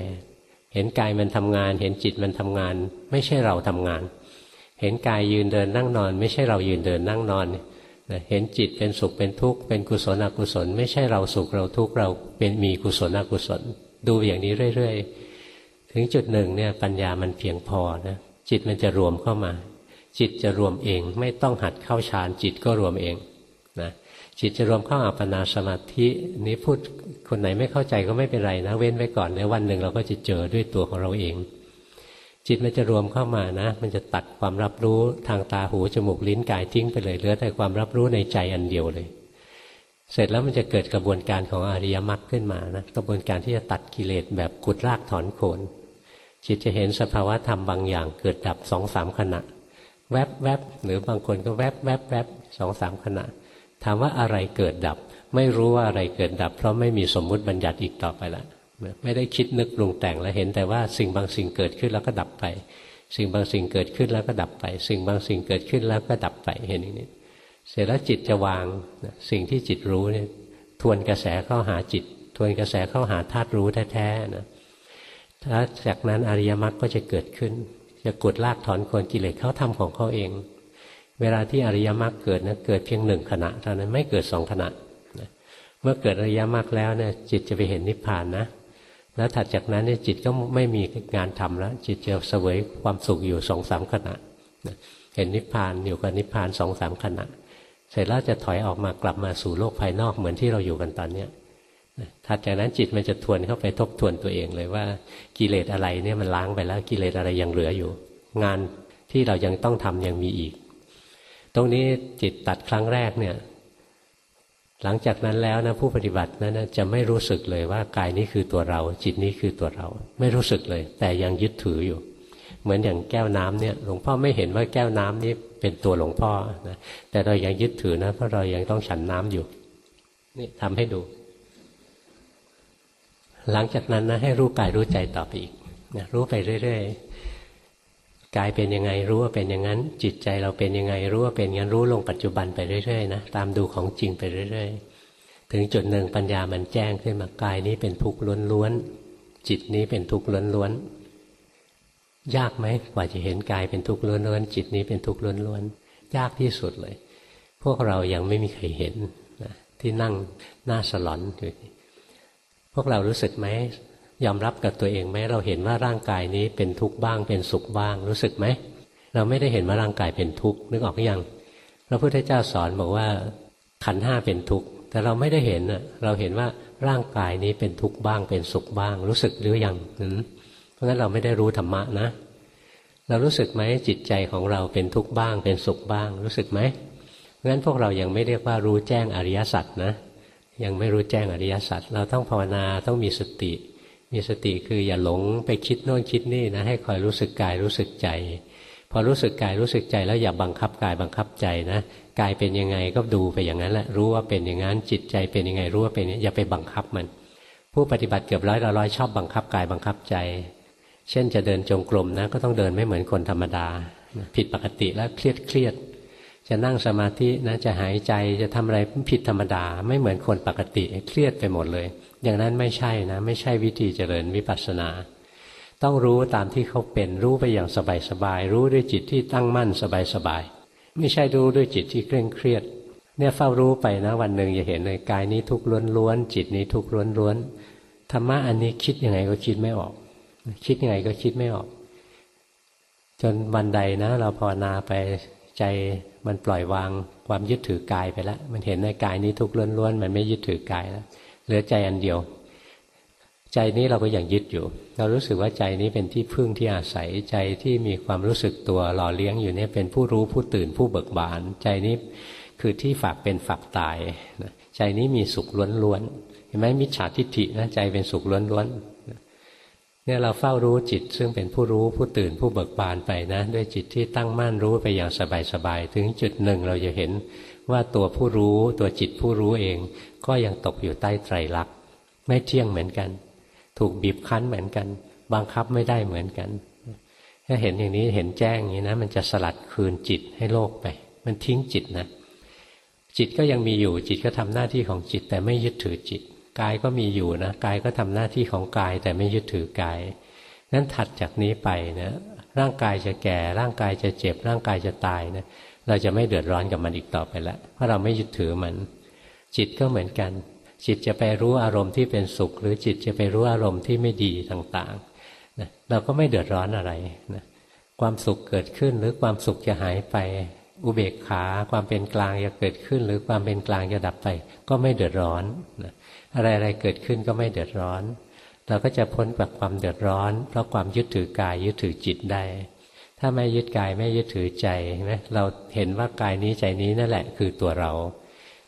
เห็นกายมันทำงาน เห็นจิตมันทำงาน ไม่ใช่เราทำงาน เห็นกายยืนเดินนั่งนอน ไม่ใช่เรายืนเดินนั่งนอนเห็นจิตเป็นสุขเป็นทุกข์เป็นกุศลอกุศล ไม่ใช่เราสุขเราทุกข์เราเป็นมีกุศลอกุศล ดูอย่างนี้เรื่อย ๆ ถึงจุดหนึ่งเนี่ยปัญญามันเพียงพอนะจิตมันจะรวมเข้ามา จิตจะรวมเอง ไม่ต้องหัดเข้าฌานจิตก็รวมเองนะจิตจะรวมเข้าอัปปนาสมาธินี้พูดคนไหนไม่เข้าใจก็ไม่เป็นไรนะ เว้นไว้ก่อนในวันหนึ่งเราก็จะเจอด้วยตัวของเราเอง จิตมันจะรวมเข้ามานะ มันจะตัดความรับรู้ทางตาหูจมูกลิ้นกายทิ้งไปเลยเหลือแต่ความรับรู้ในใจอันเดียวเลย เสร็จแล้วมันจะเกิดกระบวนการของอริยมรรคขึ้นมานะกระบวนการที่จะตัดกิเลสแบบกุดรากถอนโคน จิตจะเห็นสภาวะธรรมบางอย่างเกิดดับสองสามขณะ แวบแวบหรือบางคนก็แวบแวบแวบสองสามขณะ ถามว่าอะไรเกิดดับ ไม่รู้ว่าอะไรเกิดดับ เพราะไม่มีสมมุติบัญญัติอีกต่อไปละไม่ได้คิดนึกปรุงแต่งแล้วเห็นแต่ว่าสิ่งบางสิ่งเกิดขึ้นแล้วก็ดับไป สิ่งบางสิ่งเกิดขึ้นแล้วก็ดับไป สิ่งบางสิ่งเกิดขึ้นแล้วก็ดับไปเห็นอย่างนี้เสร็จแล้วจิตจะวางสิ่งที่จิตรู้เนี่ยทวนกระแสเข้าหาจิต ทวนกระแสเข้าหาธาตุรู้แท้ๆนะ ถ้าจากนั้นอริยมรรคก็จะเกิดขึ้น จะกดลากถอนคนกิเลสเขาทำของเขาเอง เวลาที่อริยมรรคเกิดนะเกิดเพียงหนึ่งขณะเท่านั้นไม่เกิดสองขณะเมื่อเกิดอริยมรรคแล้วเนี่ยจิตจะไปเห็นนิพพานนะแล้วถัดจากนั้นเนี่ยจิตก็ไม่มีงานทำแล้ว จิตจะเสวยความสุขอยู่สองสามขณะเห็นนิพพานอยู่กับนิพพานสองสามขณะ เสร็จแล้วจะถอยออกมากลับมาสู่โลกภายนอกเหมือนที่เราอยู่กันตอนเนี้ย ถัดจากนั้นจิตมันจะทวนเข้าไปทบทวนตัวเองเลยว่ากิเลสอะไรเนี่ยมันล้างไปแล้วกิเลสอะไรยังเหลืออยู่ งานที่เรายังต้องทำยังมีอีก ตรงนี้จิตตัดครั้งแรกเนี่ย หลังจากนั้นแล้วนะผู้ปฏิบัตินั้นจะไม่รู้สึกเลยว่ากายนี้คือตัวเรา จิตนี้คือตัวเรา ไม่รู้สึกเลย แต่ยังยึดถืออยู่ เหมือนอย่างแก้วน้ำเนี่ยหลวงพ่อไม่เห็นว่าแก้วน้ำนี้เป็นตัวหลวงพ่อนะแต่เรายังยึดถือนะเพราะเรายังต้องฉันน้ำอยู่นี่ทำให้ดู หลังจากนั้นนะให้รู้กายรู้ใจต่อไปอีกนะรู้ไปเรื่อยๆกายเป็นยังไงรู้ว่าเป็นอย่างนั้น จิตใจเราเป็นยังไงรู้ว่าเป็นงั้นรู้ลงปัจจุบันไปเรื่อยๆนะตามดูของจริงไปเรื่อย ๆ ถึงจุดหนึ่งปัญญามันแจ้งขึ้นมากายนี้เป็นทุกข์ล้วนๆจิตนี้เป็นทุกข์ล้วนๆยากไหมกว่าจะเห็นกายเป็นทุกข์ล้วนๆจิตนี้เป็นทุกข์ล้วนๆยากที่สุดเลย พวกเรายังไม่มีใครเห็นนะที่นั่งหน้าสลอนอยู่ พวกเรารู้สึกไหมยอมรับกับตัวเองไหมเราเห็นว่าร่างกายนี้เป็นทุกข์บ้าง เป็นสุขบ้าง รู้สึกไหมเราไม่ได้เห็นว่าร่างกายเป็นทุกข์นึกออกหรือยังพระพุทธเจ้าสอนบอกว่าขันห้าเป็นทุกข์แต่เราไม่ได้เห็นเราเห็นว่าร่างกายนี้เป็นทุกข์บ้าง เป็นสุขบ้าง รู้สึกหรือยังเพราะงั้นเราไม่ได้รู้ธรรมะนะ เรารู้สึกไหมจิตใจของเราเป็นทุกข์บ้าง เป็นสุขบ้าง รู้สึกไหมงั้นพวกเรายังไม่เรียกว่ารู้แจ้งอริยสัจนะ ยังไม่รู้แจ้งอริยสัจเราต้องภาวนาต้องมีสติ มีสติคืออย่าหลงไปคิดโน่นคิดนี่นะให้คอยรู้สึกกายรู้สึกใจ พอรู้สึกกายรู้สึกใจแล้วอย่าบังคับกายบังคับใจนะกายเป็นยังไงก็ดูไปอย่างนั้นแหละรู้ว่าเป็นอย่างนั้นจิตใจเป็นยังไงรู้ว่าเป็นอย่าไปบังคับมัน ผู้ปฏิบัติเกือบร้อยละร้อยชอบบังคับกายบังคับใจ เช่นจะเดินจงกรมนะก็ต้องเดินไม่เหมือนคนธรรมดา ผิดปกติแล้วเครียดเครียด จะนั่งสมาธินะจะหายใจจะทำอะไรผิดธรรมดา ไม่เหมือนคนปกติเครียดไปหมดเลย อย่างนั้นไม่ใช่นะ ไม่ใช่วิธีเจริญวิปัสสนา ต้องรู้ตามที่เขาเป็นรู้ไปอย่างสบายๆรู้ด้วยจิตที่ตั้งมั่นสบายๆไม่ใช่รู้ด้วยจิตที่เคร่งเครียด เนี่ยเฝ้ารู้ไปนะ วันหนึ่งจะเห็นเลยกายนี้ทุกข์ล้วนๆจิตนี้ทุกข์ล้วนๆธรรมะอันนี้คิดยังไงก็คิดไม่ออก คิดยังไงก็คิดไม่ออก จนวันใดนะ เราภาวนาไปใจ มันปล่อยวางความยึดถือกายไปแล้ว มันเห็นในกายนี้ทุกข์ล้วนๆ มันไม่ยึดถือกายแล้ว เหลือใจอันเดียว ใจนี้เราก็ยังยึดอยู่ เรารู้สึกว่าใจนี้เป็นที่พึ่งที่อาศัย ใจที่มีความรู้สึกตัวหล่อเลี้ยงอยู่เนี่ยเป็นผู้รู้ผู้ตื่นผู้เบิกบาน ใจนี้คือที่ฝากเป็นฝากตาย ใจนี้มีสุขล้วนๆ เห็นไหมมิจฉาทิฏฐินะใจเป็นสุขล้วนๆ เนี่ยเราเฝ้ารู้จิตซึ่งเป็นผู้รู้ผู้ตื่นผู้เบิกบานไปนะ ด้วยจิตที่ตั้งมั่นรู้ไปอย่างสบายๆถึงจุดหนึ่งเราจะเห็นว่าตัวผู้รู้ตัวจิตผู้รู้เอง ก็ยังตกอยู่ใต้ไตรลักษณ์ไม่เที่ยงเหมือนกัน ถูกบีบคั้นเหมือนกัน บังคับไม่ได้เหมือนกัน ถ้าเห็นอย่างนี้เห็นแจ้งอย่างนี้นะ มันจะสลัดคืนจิตให้โลกไป มันทิ้งจิตนะ จิตก็ยังมีอยู่จิตก็ทำหน้าที่ของจิตแต่ไม่ยึดถือจิต กายก็มีอยู่นะกายก็ทำหน้าที่ของกายแต่ไม่ยึดถือกายนั้นถัดจากนี้ไปนะร่างกายจะแก่ร่างกายจะเจ็บ ร่างกายจะตายนะเราจะไม่เดือดร้อนกับมันอีกต่อไปล้วเพราะเราไม่ยึดถือมัน จิตก็เหมือนกัน จิตจะไปรู้อารมณ์ที่เป็นสุข หรือจิตจะไปรู้อารมณ์ที่ไม่ดีต่างๆนะเราก็ไม่เดือดร้อนอะไรนะความสุขเกิดขึ้นหรือความสุขจะหายไปอุเบกขา ความเป็นกลางจะเกิดขึ้น หรือความเป็นกลางจะดับไป ก็ไม่เดือดร้อนอะ อะไรๆเกิดขึ้นก็ไม่เดือดร้อน เราก็จะพ้นจากความเดือดร้อน เพราะความยึดถือกายยึดถือจิตได้ ถ้าไม่ยึดกายไม่ยึดถือใจไหมเราเห็นว่ากายนี้ใจนี้นั่นแหละคือตัวเรา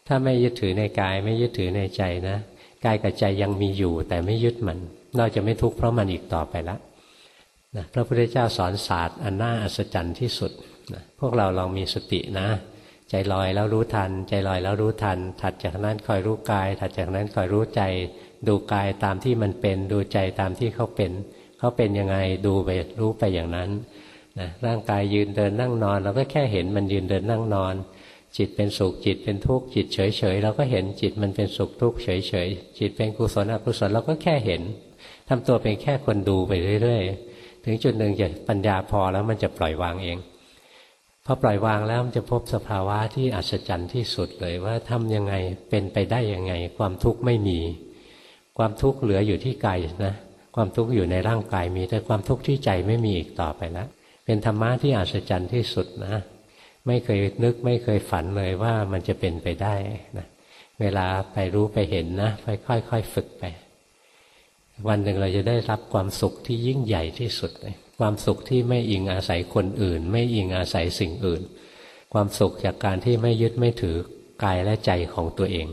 ถ้าไม่ยึดถือในกายไม่ยึดถือในใจนะกายกับใจยังมีอยู่แต่ไม่ยึดมัน เราจะไม่ทุกข์เพราะมันอีกต่อไปแล้วนะพระพุทธเจ้าสอนศาสตร์อันน่าอัศจรรย์ที่สุดนะพวกเราลองมีสตินะ ใจลอยแล้วรู้ทัน ใจลอยแล้วรู้ทัน ถัดจากนั้นคอยรู้กาย ถัดจากนั้นคอยรู้ใจ ดูกายตามที่มันเป็น ดูใจตามที่เขาเป็นเขาเป็นยังไงดูไปรู้ไปอย่างนั้นนะร่างกายยืนเดินนั่งนอน เราก็แค่เห็นมันยืนเดินนั่งนอน จิตเป็นสุขจิตเป็นทุกข์จิตเฉยเฉยเราก็เห็นจิตมันเป็นสุขทุกข์เฉยเฉยจิตเป็นกุศลอกุศลเราก็แค่เห็นทำตัวเป็นแค่คนดูไปเรื่อย ๆ ถึงจุดหนึ่งจะปัญญาพอแล้วมันจะปล่อยวางเอง พอปล่อยวางแล้วมันจะพบสภาวะที่อัศจรรย์ที่สุดเลยว่าทำยังไงเป็นไปได้ยังไง ความทุกข์ไม่มี ความทุกข์เหลืออยู่ที่กายนะ ความทุกข์อยู่ในร่างกายมี แต่ความทุกข์ที่ใจไม่มีอีกต่อไปแล้วเป็นธรรมะที่อัศจรรย์ที่สุดนะ ไม่เคยนึกไม่เคยฝันเลยว่ามันจะเป็นไปได้นะเวลาไปรู้ไปเห็นนะไปค่อยๆฝึกไป วันหนึ่งเราจะได้รับความสุขที่ยิ่งใหญ่ที่สุดเลย ความสุขที่ไม่อิงอาศัยคนอื่น ไม่อิงอาศัยสิ่งอื่น ความสุขจากการที่ไม่ยึดไม่ถือกายและใจของตัวเอง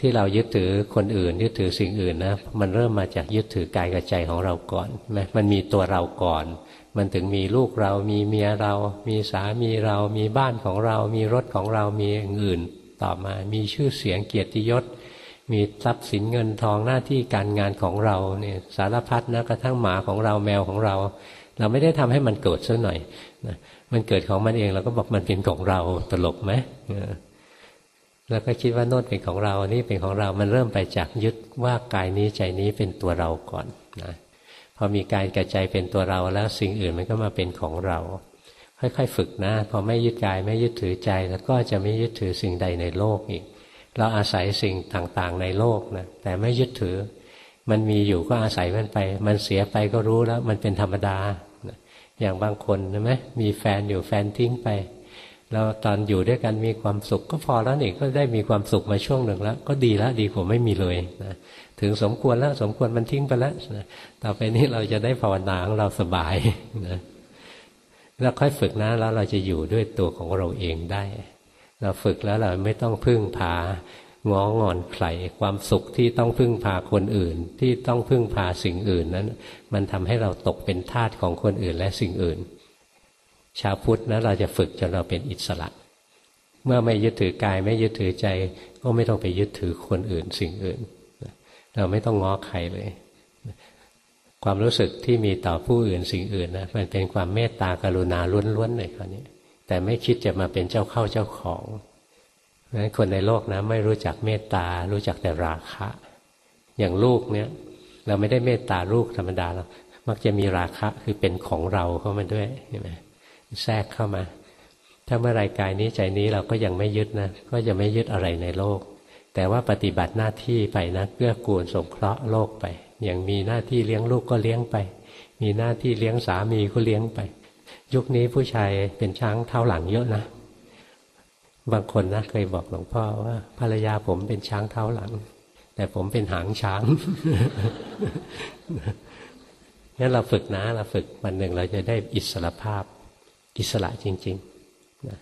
ที่เรายึดถือคนอื่น ยึดถือสิ่งอื่นนะมันเริ่มมาจากยึดถือกายกับใจของเราก่อนไหมมันมีตัวเราก่อน มันถึงมีลูกเรามีเมียเรา มีสามีเรา มีบ้านของเรา มีรถของเรามีอื่น ต่อมามีชื่อเสียงเกียรติยศ มีทรัพย์สินเงินทองหน้าที่การงานของเราเนี่ยสารพัดนะกระทั่งหมาของเราแมวของเรา เราไม่ได้ทำให้มันเกิดซะหน่อยนะมันเกิดของมันเองเราก็บอกมันเป็นของเราตลกไหมแล้วก็คิดว่าโน่นเป็นของเรานี่เป็นของเรามันเริ่มไปจากยึดว่ากายนี้ใจนี้เป็นตัวเราก่อนนะพอมีกายกับใจเป็นตัวเราแล้วสิ่งอื่นมันก็มาเป็นของเรา ค่อยๆ ฝึกนะ พอไม่ยึดกายไม่ยึดถือใจ แล้วก็จะไม่ยึดถือสิ่งใดในโลกอีก เราอาศัยสิ่งต่างๆในโลกนะแต่ไม่ยึดถือ มันมีอยู่ก็อาศัยมันไป มันเสียไปก็รู้แล้ว มันเป็นธรรมดาอย่างบางคนใช่ไหมมีแฟนอยู่แฟนทิ้งไปแล้วตอนอยู่ด้วยกันมีความสุขก็พอแล้วนี่ก็ได้มีความสุขมาช่วงหนึ่งแล้ว ก็ดีแล้วดีกว่าไม่มีเลยนะถึงสมควรแล้วสมควรมันทิ้งไปแล้วนะต่อไปนี้เราจะได้ภาวนาของเราสบายนะแล้วค่อยฝึกนะแล้วเราจะอยู่ด้วยตัวของเราเองได้ เราฝึกแล้วเราไม่ต้องพึ่งพางองอนใครความสุขที่ต้องพึ่งพาคนอื่น ที่ต้องพึ่งพาสิ่งอื่นนั้น มันทำให้เราตกเป็นทาสของคนอื่นและสิ่งอื่น ชาวพุทธนะเราจะฝึกจนเราเป็นอิสระ เมื่อไม่ยึดถือกายไม่ยึดถือใจ ก็ไม่ต้องไปยึดถือคนอื่นสิ่งอื่น เราไม่ต้องง้อใครเลย ความรู้สึกที่มีต่อผู้อื่นสิ่งอื่นนะมันเป็นความเมตตากรุณาล้วนๆเลยคราวนี้ แต่ไม่คิดจะมาเป็นเจ้าเข้าเจ้าของนั้นคนในโลกนะไม่รู้จักเมตตา รู้จักแต่ราคะ อย่างลูกเนี่ย เราไม่ได้เมตตาลูกธรรมดาเรามักจะมีราคะคือเป็นของเราเข้ามาด้วยใช่ไหมแทรกเข้ามา ถ้าเมื่อไรกายนี้ใจนี้เราก็ยังไม่ยึดนะ ก็จะไม่ยึดอะไรในโลก แต่ว่าปฏิบัติหน้าที่ไปนะเพื่อกูลสงเคราะห์โลกไป อย่างมีหน้าที่เลี้ยงลูกก็เลี้ยงไป มีหน้าที่เลี้ยงสามีก็เลี้ยงไป ยุคนี้ผู้ชายเป็นช้างเท้าหลังเยอะนะ บางคนนะเคยบอกหลวงพ่อว่า ภรรยาผมเป็นช้างเท้าหลัง แต่ผมเป็นหางช้างงั้นเราฝึกนะ เราฝึกวันหนึ่งเราจะได้อิสระภาพ อิสระจริงๆนะ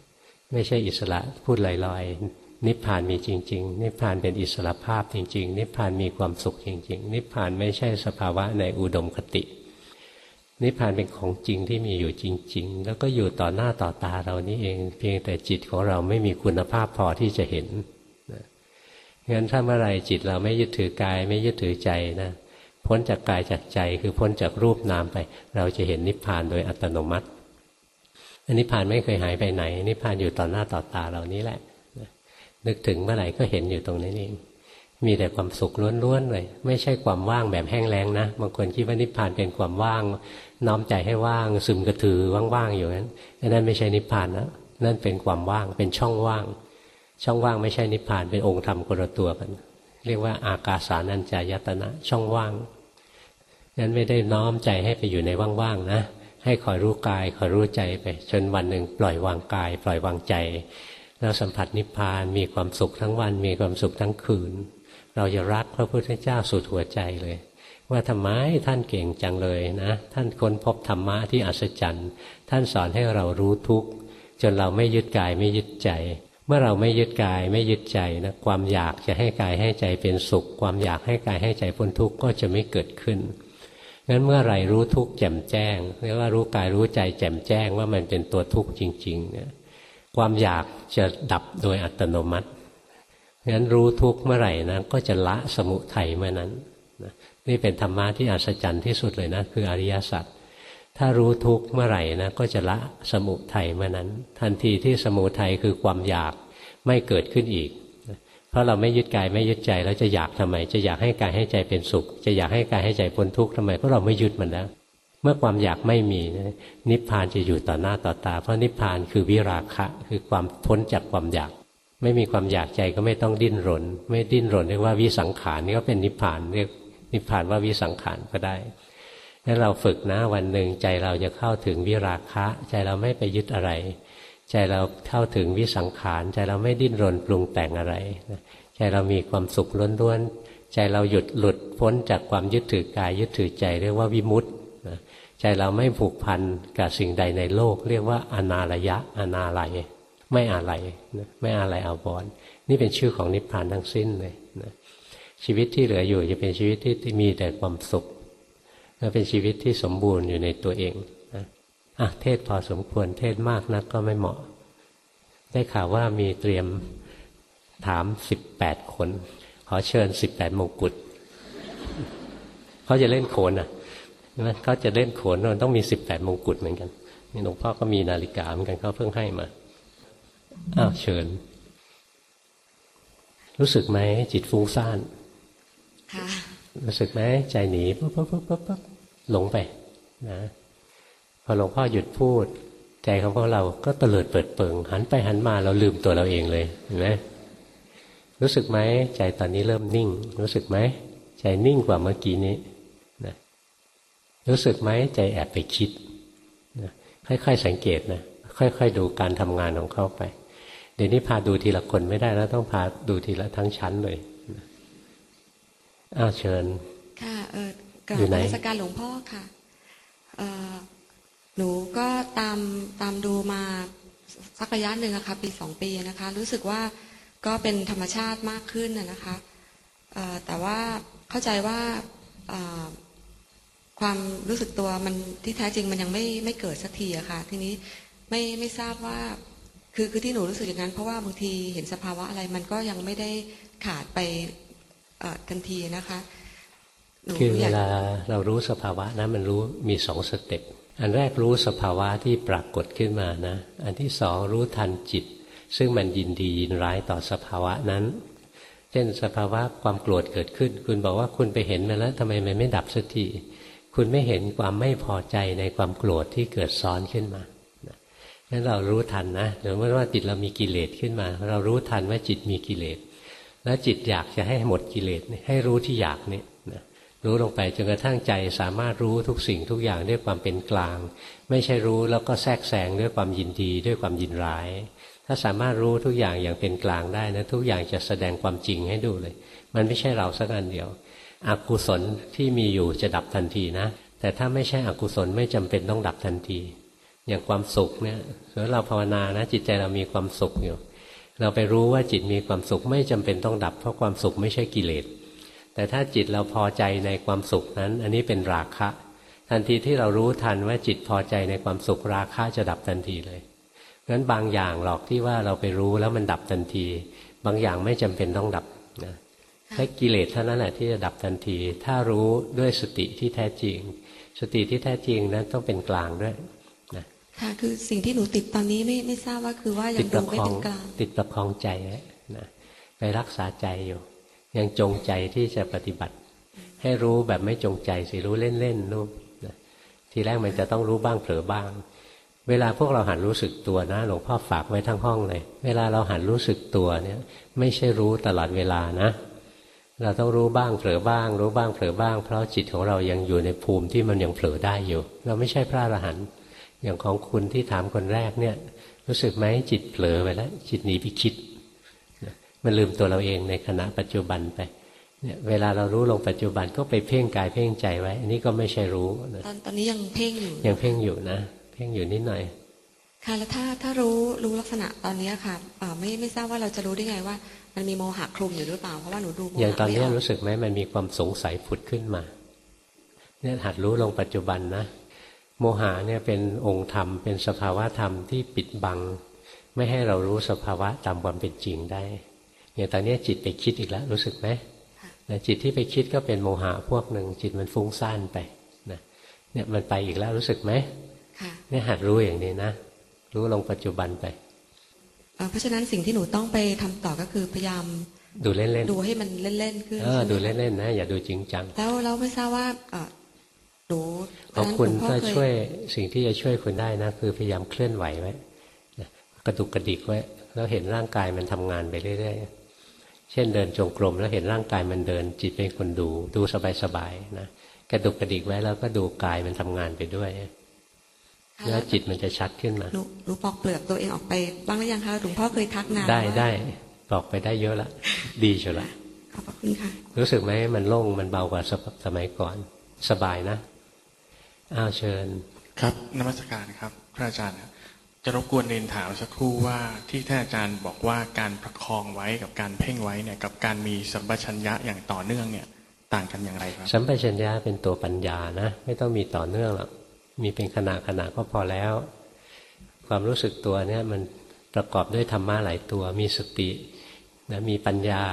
ไม่ใช่อิสระพูดลอยๆ นิพพานมีจริง ๆ นิพพานเป็นอิสระภาพจริง ๆ นิพพานมีความสุขจริง ๆ นิพพานไม่ใช่สภาวะในอุดมคติ นิพพานเป็นของจริงที่มีอยู่จริง ๆ แล้วก็อยู่ต่อหน้าต่อตาเรานี่เอง เพียงแต่จิตของเราไม่มีคุณภาพพอที่จะเห็นนะงั้นถ้าเมื่อไรจิตเราไม่ยึดถือกาย ไม่ยึดถือใจนะพ้นจากกายจากใจคือพ้นจากรูปนามไป เราจะเห็นนิพพานโดยอัตโนมัติอันนิพพานไม่เคยหายไปไหน นิพพานอยู่ต่อหน้าต่อตาเรานี้แหละนึกถึงเมื่อไหร่ก็เห็นอยู่ตรงนี้เอง มีแต่ความสุขล้วนๆเลย ไม่ใช่ความว่างแบบแห้งแล้งนะบางคนคิดว่านิพพานเป็นความว่าง น้อมใจให้ว่างซึมกระถือว่างๆอยู่นั้นนั่นไม่ใช่นิพพานนะนั่นเป็นความว่างเป็นช่องว่าง ช่องว่างไม่ใช่นิพพานเป็นองค์ธรรมคนละตัวกัน เรียกว่าอากาสานัญจายตนะ ช่องว่างนั้นไม่ได้น้อมใจให้ไปอยู่ในว่างๆนะให้คอยรู้กายคอยรู้ใจไป จนวันหนึ่งปล่อยวางกาย ปล่อยวางใจ แล้วสัมผัสนิพพานมีความสุขทั้งวันมีความสุขทั้งคืน เราจะรักพระพุทธเจ้าสุดหัวใจเลย ว่าทำไมท่านเก่งจังเลยนะท่านค้นพบธรรมะที่อัศจรรย์ท่านสอนให้เรารู้ทุกข์จนเราไม่ยึดกายไม่ยึดใจ เมื่อเราไม่ยึดกายไม่ยึดใจนะความอยากจะให้กายให้ใจเป็นสุข ความอยากให้กายให้ใจพ้นทุกข์ก็จะไม่เกิดขึ้นงั้นเมื่อไรรู้ทุกข์แจ่มแจ้งเรียกว่ารู้กายรู้ใจแจ่มแจ้งว่ามันเป็นตัวทุกข์จริง ๆ เนี่ยความอยากจะดับโดยอัตโนมัติ งั้นรู้ทุกข์เมื่อไหร่นะก็จะละสมุทัยเมื่อนั้นนี่เป็นธรรมะที่อัศจรรย์ที่สุดเลยนะคืออริยสัจถ้ารู้ทุกข์เมื่อไหร่นะก็จะละสมุทัยเมื่อนั้น ทันทีที่สมุทัยคือความอยากไม่เกิดขึ้นอีก เพราะเราไม่ยึดกายไม่ยึดใจแล้วจะอยากทำไม จะอยากให้กายให้ใจเป็นสุข จะอยากให้กายให้ใจพ้นทุกข์ทำไมเพราะเราไม่ยึดมันแล้วเมื่อความอยากไม่มีนิพพานจะอยู่ต่อหน้าต่อตา เพราะนิพพานคือวิราคะคือความพ้นจากความอยาก ไม่มีความอยากใจก็ไม่ต้องดิ้นรน ไม่ดิ้นรนเรียกว่าวิสังขารนี่ก็เป็นนิพพานเรียกนิพพานว่าวิสังขารก็ได้ถ้าเราฝึกนะวันหนึ่งใจเราจะเข้าถึงวิราคะ ใจเราไม่ไปยึดอะไร ใจเราเข้าถึงวิสังขาร ใจเราไม่ดิ้นรนปรุงแต่งอะไร ใจเรามีความสุขล้วนๆใจเราหยุดหลุดพ้นจากความยึดถือกายยึดถือใจเรียกว่าวิมุตต์ใจเราไม่ผูกพันกับสิ่งใดในโลก เรียกว่าอนาระยะอนาลัย ไม่อะไรไม่อะไรอาบอนนี่เป็นชื่อของนิพพานทั้งสิ้นเลยนะชีวิตที่เหลืออยู่จะเป็นชีวิตที่มีแต่ความสุขและเป็นชีวิตที่สมบูรณ์อยู่ในตัวเองนะอะเทศพอสมควรเทศมากนักก็ไม่เหมาะ ได้ข่าวว่ามีเตรียมถามสิบแปดคน ขอเชิญสิบแปดมงกุฎเขาจะเล่นโขนอะเขาจะเล่นโขนมันต้องมีสิบแปดมงกุฎเหมือนกันนี่หลวงพ่อก็มีนาฬิกาเหมือนกันเขาเพิ่งให้มา อ้าวเชิญ รู้สึกไหมจิตฟุ้งซ่านค่ะรู้สึกไหมใจหนีปุ๊บปุ๊บปุ๊บปุ๊บปุ๊บหลงไปนะพอหลวงพ่อหยุดพูด ใจของพวกเราก็เตลิดเปิดเปิง หันไปหันมาเราลืมตัวเราเองเลยเห็นไหมรู้สึกไหมใจตอนนี้เริ่มนิ่ง รู้สึกไหมใจนิ่งกว่าเมื่อกี้นี้นะรู้สึกไหมใจแอบไปคิดนะค่อยๆสังเกตนะค่อยๆดูการทำงานของเขาไป เดี๋ยวนี้พาดูทีละคนไม่ได้แล้วต้องพาดูทีละทั้งชั้นเลยอ้าวเชิญ ค่ะเออกับนมัสการหลวงพ่อค่ะเออหนูก็ตามตามดูมาสักระยะหนึ่งอะค่ะปีสองปีนะคะ รู้สึกว่าก็เป็นธรรมชาติมากขึ้นนะคะแต่ว่าเข้าใจว่าความรู้สึกตัวมันที่แท้จริงมันยังไม่ไม่เกิดสักทีอะค่ะ ทีนี้ไม่ไม่ทราบว่า คือคือที่หนูรู้สึกอย่างนั้น เพราะว่าบางทีเห็นสภาวะอะไรมันก็ยังไม่ได้ขาดไปทันทีนะคะคือเวลาเรารู้สภาวะนะมันรู้มีสองสเต็ปอันแรกรู้สภาวะที่ปรากฏขึ้นมานะ อันที่สองรู้ทันจิต ซึ่งมันยินดียินร้ายต่อสภาวะนั้น เช่นสภาวะความโกรธเกิดขึ้น คุณบอกว่าคุณไปเห็นมาแล้วทำไมมันไม่ดับสักทีคุณไม่เห็นความไม่พอใจในความโกรธที่เกิดซ้อนขึ้นมา นั้นเรารู้ทันนะหรือว่าจิตเรามีกิเลสขึ้นมา เรารู้ทันว่าจิตมีกิเลส แล้วจิตอยากจะให้หมดกิเลสให้รู้ที่อยากนี่นะรู้ลงไปจนกระทั่งใจสามารถรู้ทุกสิ่งทุกอย่างด้วยความเป็นกลาง ไม่ใช่รู้แล้วก็แทรกแซงด้วยความยินดีด้วยความยินร้าย ถ้าสามารถรู้ทุกอย่างอย่างเป็นกลางได้นะทุกอย่างจะแสดงความจริงให้ดูเลย มันไม่ใช่เราสักอันเดียวอกุศลที่มีอยู่จะดับทันทีนะ แต่ถ้าไม่ใช่อกุศลไม่จำเป็นต้องดับทันที อย่างความสุขเนี่ยเมื่อเราภาวนานะ จิตใจเรามีความสุขอยู่ เราไปรู้ว่าจิตมีความสุขไม่จำเป็นต้องดับ เพราะความสุขไม่ใช่กิเลส แต่ถ้าจิตเราพอใจในความสุขนั้น อันนี้เป็นราคะ ทันทีที่เรารู้ทันว่าจิตพอใจในความสุขราคะจะดับทันทีเลยงั้นบางอย่างหรอกที่ว่าเราไปรู้แล้วมันดับทันที บางอย่างไม่จำเป็นต้องดับนะแค่กิเลสเท่านั้นแหละที่จะดับทันที ถ้ารู้ด้วยสติที่แท้จริง สติที่แท้จริงนั้นต้องเป็นกลางด้วย ค่ะคือสิ่งที่หนูติดตอนนี้ไม่ไม่ทราบว่าคือว่ายังดูไม่เป็นกลางติดประคองใจนะไปรักษาใจอยู่ ยังจงใจที่จะปฏิบัติ ให้รู้แบบไม่จงใจสิรู้เล่นๆรู้นะทีแรกมันจะต้องรู้บ้างเผลอบ้าง เวลาพวกเราหันรู้สึกตัวนะหลวงพ่อฝากไว้ทั้งห้องเลย เวลาเราหันรู้สึกตัวเนี่ย ไม่ใช่รู้ตลอดเวลานะ เราต้องรู้บ้างเผลอบ้าง รู้บ้างเผลอบ้าง เพราะจิตของเรายังอยู่ในภูมิที่มันยังเผลอได้อยู่ เราไม่ใช่พระอรหันต์ อย่างของคุณที่ถามคนแรกเนี่ย รู้สึกไหมจิตเผลอไปแล้ว จิตหนีไปคิดมันลืมตัวเราเองในขณะปัจจุบันไปเนี่ยเวลาเรารู้ลงปัจจุบันก็ไปเพ่งกายเพ่งใจไว้ อันนี้ก็ไม่ใช่รู้นะตอนตอนนี้ยังเพ่งอยู่ ยังเพ่งอยู่นะ เพ่งอยู่นิดหน่อย ค่ะแล้วถ้าถ้ารู้รู้ลักษณะตอนนี้ค่ะเอ่อไม่ไม่ทราบว่าเราจะรู้ได้ไงว่า มันมีโมหะคลุมอยู่หรือเปล่าเพราะว่าหนูดูโมหะอย่างตอนนี้ไม่กรู้สึกไหมมันมีความสงสัยผุดขึ้นมา เนี่ยหัดรู้ลงปัจจุบันนะ โมหะเนี่ยเป็นองค์ธรรม เป็นสภาวะธรรมที่ปิดบัง ไม่ให้เรารู้สภาวะตามความเป็นจริงได้อย่างตอนนี้จิตไปคิดอีกแล้วรู้สึกไหมนะจิตที่ไปคิดก็เป็นโมหะพวกหนึ่งจิตมันฟุ้งซ่านไปนะเนี่ยมันไปอีกแล้วรู้สึกไหมค่ะเนี่ยหัดรู้อย่างนี้นะ รู้ลงปัจจุบันไปเอ่อเพราะฉะนั้นสิ่งที่หนูต้องไปทำต่อก็คือพยายามดูเล่นดูให้มันเล่นๆขึ้นๆเออใช่ไหมดูเล่นๆนะอย่าดูจริงจังแล้วเราไม่ทราบว่า เอ่อหนูขอบคุณตนนั้นหลวงพ่ถ้าเคช่วยสิ่งที่จะช่วยคุณได้นะคือพยายามเคลื่อนไหวไว้นะกระดุกกระดิกไว้แล้วเห็นร่างกายมันทำงานไปเรื่อยๆ เช่นเดินจงกรมแล้วเห็นร่างกายมันเดิน จิตเป็นคนดู ดูสบายๆนะกระดุกกระดิกไว้แล้วก็ดูกายมันทำงานไปด้วยค่ะแล้วจิตมันจะชัดขึ้นมาหนูหนูปอกเปลือกตัวเองออกไปบ้างหรือยังคะหลวงพ่อเคยทักนานได้ว่าได้บอกไปได้เยอะละ ดีเชียวละขอบพระคุณค่ะ รู้สึกไหมมันโล่งมันเบากว่าสมสมัยก่อน สบายนะ อ้าวเชิญ ครับนมัสการครับ พระอาจารย์ครับจะรบกวนเรียนถามสักครู่ว่าที่ท่านอาจารย์บอกว่าการประคองไว้กับการเพ่งไว้เนี่ยกับการมีสัมปชัญญะอย่างต่อเนื่องเนี่ยต่างกันอย่างไรครับสัมปชัญญะเป็นตัวปัญญานะไม่ต้องมีต่อเนื่องหรอกมีเป็นขณะขณะก็พอแล้ว ความรู้สึกตัวเนี่ยมันประกอบด้วยธรรมะหลายตัว มีสตินะมีปัญญา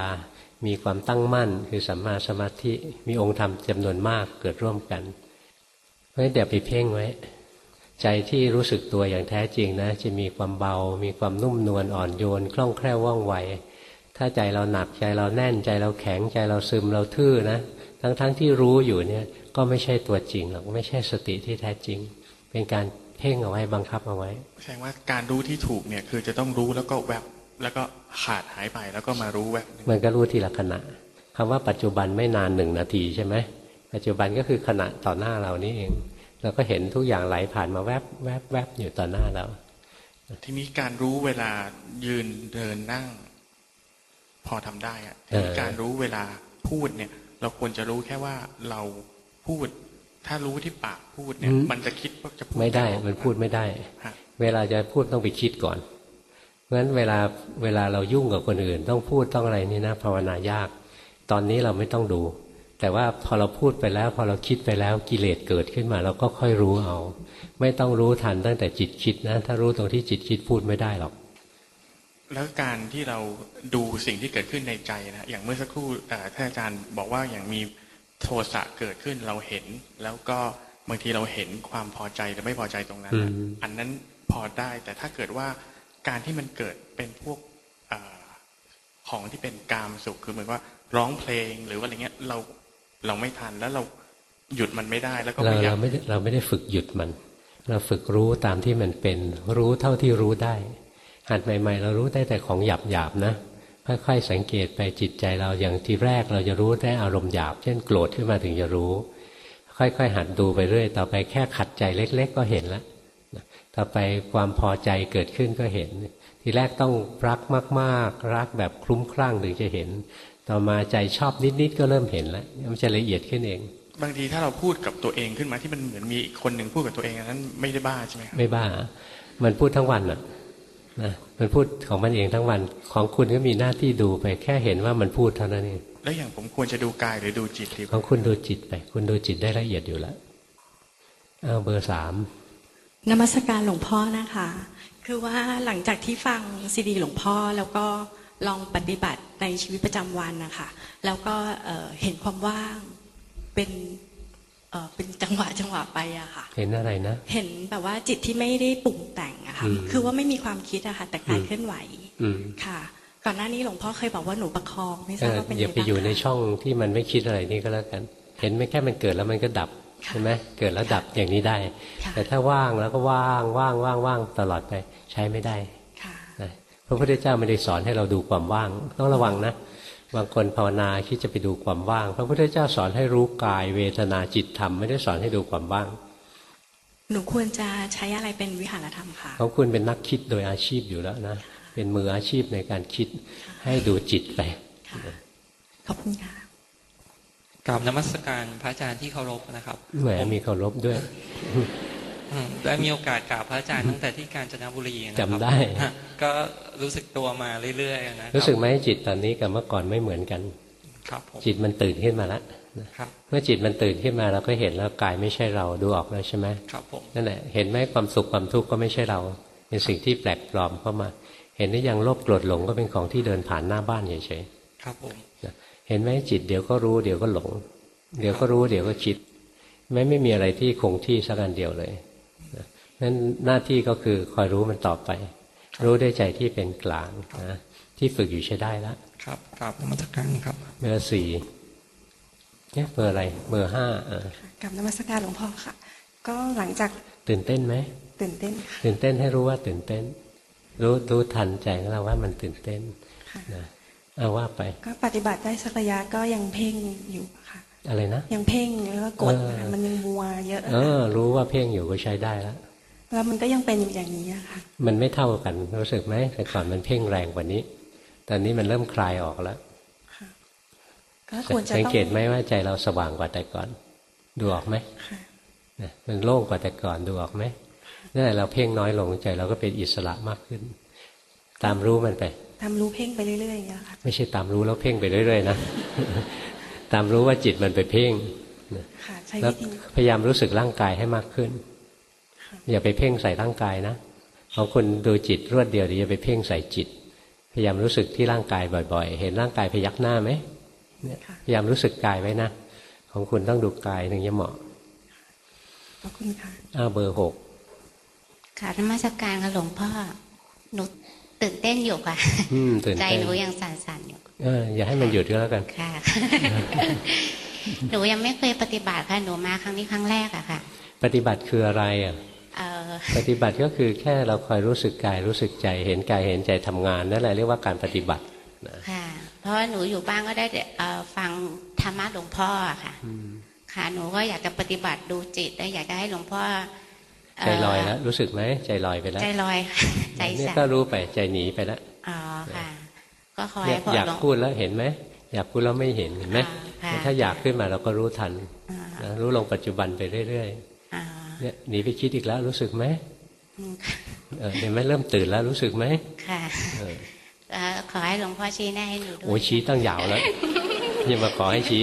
มีความตั้งมั่น คือสัมมาสมาธิมีองค์ธรรมจำนวนมากเกิดร่วมกัน เพราะฉะนั้นเดี๋ยวไปเพ่งไว้ ใจที่รู้สึกตัวอย่างแท้จริงนะ จะมีความเบา มีความนุ่มนวลอ่อนโยน คล่องแคล่วว่องไว ถ้าใจเราหนักใจเราแน่นใจเราแข็งใจเราซึมเราทื่อนะ ทั้งๆทที่รู้อยู่เนี่ยก็ไม่ใช่ตัวจริงหรอกไม่ใช่สติที่แท้จริง เป็นการเพ่งเอาไว้บังคับเอาไว้แสดงว่าการรู้ที่ถูกเนี่ยคือจะต้องรู้แล้วก็แวบแล้วก็ขาดหายไปแล้วก็มารู้แวบหนึ่งมันก็รู้ทีละขณะคำว่าปัจจุบันไม่นานหนึ่งนาทีใช่ไหม ปัจจุบันก็คือขณะต่อหน้าเรานี่เองเราก็เห็นทุกอย่างไหลผ่านมาแวบแวบแวบอยู่ต่อหน้าเราทีนี้การรู้เวลายืนเดินนั่ง พอทำได้อะทีนี้การรู้เวลาพูดเนี่ย เราควรจะรู้แค่ว่าเราพูด ถ้ารู้ที่ปากพูดเนี่ย มันจะคิดว่าจะพูดไม่ได้ออกมันพูดไม่ได้ฮะเวลาจะพูดต้องไปคิดก่อนเพราะฉะนั้นเวลาเวลาเรายุ่งกับคนอื่น ต้องพูดต้องอะไรนี่นะภาวนายาก ตอนนี้เราไม่ต้องดู แต่ว่าพอเราพูดไปแล้ว พอเราคิดไปแล้วกิเลสเกิดขึ้นมา เราก็ค่อยรู้เอา ไม่ต้องรู้ทันตั้งแต่จิตคิดนะ ถ้ารู้ตรงที่จิตคิดพูดไม่ได้หรอกแล้วการที่เราดูสิ่งที่เกิดขึ้นในใจนะอย่างเมื่อสักครู่เอ่อท่านอาจารย์บอกว่าอย่างมีโทสะเกิดขึ้นเราเห็น แล้วก็บางทีเราเห็นความพอใจหรือไม่พอใจตรงนั้นนะอืมอันนั้นพอได้ แต่ถ้าเกิดว่าการที่มันเกิดเป็นพวกเออของที่เป็นกามสุขคือเหมือนว่าร้องเพลงหรือว่าอะไรเงี้ยเรา เราไม่ทันแล้วเราหยุดมันไม่ได้แล้วก็เราพยายาเรามไม่ได้เราไม่ได้ฝึกหยุดมัน เราฝึกรู้ตามที่มันเป็น รู้เท่าที่รู้ได้ หัดใหม่ ๆ เรารู้ได้แต่ของหยาบหยาบๆนะค่อยๆสังเกตไปจิตใจเราอย่างทีแรกเราจะรู้ได้อารมณ์หยาบ เช่นโกรธขึ้นมาถึงจะรู้ ค่อยๆหัดดูไปเรื่อย ต่อไปแค่ขัดใจเล็ก ๆ ก็เห็นแล้วนะต่อไปความพอใจเกิดขึ้นก็เห็น ทีแรกต้องรักมาก ๆ รักแบบคลุ้มคลั่งถึงจะเห็น ต่อมาใจชอบนิดๆก็เริ่มเห็นแล้วมันจะละเอียดขึ้นเอง บางทีถ้าเราพูดกับตัวเองขึ้นมาที่มันเหมือนมีอีกคนหนึ่งพูดกับตัวเองอันนั้นไม่ได้บ้าใช่ไหมครับไม่บ้า มันพูดทั้งวันน่ะนะมันพูดของมันเองทั้งวันของคุณก็มีหน้าที่ดูไปแค่เห็นว่ามันพูดเท่านั้นเองแล้วอย่างผมควรจะดูกายหรือดูจิตดีของคุณดูจิตไปคุณดูจิตได้ละเอียดอยู่แล้วเอาเบอร์สามนมัสการหลวงพ่อนะคะ คือว่าหลังจากที่ฟังซีดีหลวงพ่อแล้วก็ ลองปฏิบัติในชีวิตประจำวันนะคะ แล้วก็เอ่อเห็นความว่างเป็นเอ่อเป็นจังหวะจังหวะไปอะค่ะ เห็นอะไรนะ เห็นแบบว่าจิตที่ไม่ได้ปรุงแต่งอะค่ะอืมคือว่าไม่มีความคิดอะค่ะ แต่กายอืมเคลื่อนไหวอืมค่ะ ก่อนหน้านี้หลวงพ่อเคยบอกว่าหนูประคองไม่ทเอราบอว่าเป็นอย่ายังไปไงอยู่ในบ้างคะช่องที่มันไม่คิดอะไรนี่ก็แล้วกัน เห็นไหมแค่มันเกิดแล้วมันก็ดับค่ะใช่ไหมเกิดแล้วดับอย่างนี้ได้ค่ะแต่ถ้าว่างแล้วก็ว่างว่างว่างว่างตลอดไปใช้ไม่ได้ค่ะนะ พระพุทธเจ้าไม่ได้สอนให้เราดูความว่าง ต้องระวังนะบางคนภาวนาคิดจะไปดูความว่าง พระพุทธเจ้าสอนให้รู้กายเวทนาจิตธรรมไม่ได้สอนให้ดูความว่าง หนูควรจะใช้อะไรเป็นวิหารธรรมค่ะของคุณเป็นนักคิดโดยอาชีพอยู่แล้วนะเป็นมืออาชีพในการคิดให้ดูจิตไปค่ะขอบคุณค่ะกราบนมัสการพระอาจารย์ที่เคารพนะครับแหมมีเคารพด้วยอืม ได้มีโอกาสกราบพระอาจารย์ตั้งแต่ที่กาญจนบุรีนะครับจำได้ฮะก็รู้สึกตัวมาเรื่อยๆนะครับรู้สึกไหมจิตตอนนี้กับเมื่อก่อนไม่เหมือนกัน ครับผมจิตมันตื่นขึ้นมาแล้วครับเมื่อจิตมันตื่นขึ้นมาเราก็เห็นแล้วกายไม่ใช่เราดูออกแล้วใช่ไหมครับผมนั่นแหละเห็นไหมความสุขความทุกข์ก็ไม่ใช่เรา เป็นสิ่งที่แปลกปลอมเข้ามา เห็นได้ยังโลภโกรธหลงก็เป็นของที่เดินผ่านหน้าบ้านเฉยครับผมๆนะเห็นไหมจิตเดี๋ยวก็รู้เดี๋ยวก็หลง เดี๋ยวก็รู้เดี๋ยวก็คิดไม่ไม่มีอะไรที่คงที่สักอันเดียวเลยนะ นั้นหน้าที่ก็คือคอยรู้มันต่อไป รู้ด้วยใจที่เป็นกลางนะที่ฝึกอยู่ใช้ได้แล้วครับกราบนมัสการครับเบอร์สี่เนี่ยเบอร์อะไรเบอร์ห้าอ่ากับนมัสการหลวงพ่อค่ะ ก็หลังจากตื่นเต้นไหมตื่นเต้นค่ะตื่นเต้นให้รู้ว่าตื่นเต้น รู้รู้ทันใจของเราว่ามันตื่นเต้นค่ะนะเอาว่าไป ก็ปฏิบัติได้สักระยะก็ยังเพ่งอยู่ค่ะ อะไรนะ ยังเพ่งแล้วก็กดเออค่ะมันยังมัวเยอะ เอค่ะอรู้ว่าเพ่งอยู่ก็ใช้ได้แล้ว แล้วมันก็ยังเป็นอยู่อย่างนี้อะค่ะ มันไม่เท่ากันรู้สึกไหมแต่ก่อนมันเพ่งแรงกว่านี้ ตอนนี้มันเริ่มคลายออกแล้วก็ควรจะสังต้องเกตไหมว่าใจเราสว่างกว่าแต่ก่อน ดูออกไหมค่ะนะมันโล่งกว่าแต่ก่อนดูออกไหมนั่นแหละเราเพ่งน้อยลงใจเราก็เป็นอิสระมากขึ้น ตามรู้มันไปทำรู้เพ่งไปเรื่อยๆอย่างเงี้ยค่ะไม่ใช่ตามรู้แล้วเพ่งไปเรื่อยๆนะตามรู้ว่าจิตมันไปเพ่งค่ะใช้แล้ววิธีพยายามรู้สึกร่างกายให้มากขึ้น อย่าไปเพ่งใส่ร่างกายนะของคุณดูจิตรวดเดียวเดี๋ยวอย่าไปเพ่งใส่จิต พยายามรู้สึกที่ร่างกายบ่อย ๆ เห็นร่างกายพยักหน้าไหมเนี่ยค่ะพยายามรู้สึกกายไว้นะของคุณต้องดูกายถึงจะเหมาะขอบคุณค่ะอ้าวเบอร์หกค่ะนมัสการค่ะหลวงพ่อหนูตื่นเต้นอยู่ค่ะอืมตื่นใจเต้นหนูยังสั่นๆอยู่เอออย่าให้มันหยุดก็แล้วกันค่ะหนูยังไม่เคยปฏิบัติค่ะหนูมาครั้งนี้ครั้งแรกอะค่ะ ปฏิบัติคืออะไรอะเออ ปฏิบัติก็คือแค่เราคอยรู้สึกกายรู้สึกใจ เห็นกายเห็นใจทำงานนั่นแหละเรียกว่าการปฏิบัติค่ะเพราะว่าหนูอยู่บ้านก็ได้แต่เอ่อฟังธรรมะหลวงพ่ออะค่ะค่ะหนูก็อยากจะปฏิบัติดูจิตและอยากจะให้หลวงพ่อเใจลอยแล้วรู้สึกไหมใจลอยไปแล้ว ใจลอยค่ะใจเนี่ยสั่นก็รู้ไปใจหนีไปแล้วอ๋อค่ะ ก็คอยเนี่ยพออยากหลวงพูดแล้วเห็นไหมอยากพูดแล้วไม่เห็นเห็นไหมอ่าค่ะแต่ถ้าอยากขึ้นมาเราก็รู้ทันอ่านะรู้ลงปัจจุบันไปเรื่อยอ่าๆ เนี่ยหนีไปคิดอีกแล้วรู้สึกไหมอืมค่ะเออเห็นไหมเริ่มตื่นแล้วรู้สึกไหมค่ะเออเอ่อขอให้หลวงพ่อชี้แน่ให้หนูด้วยโอ้ยชี้ตั้งยาวแล้วยังมาขอให้ชี้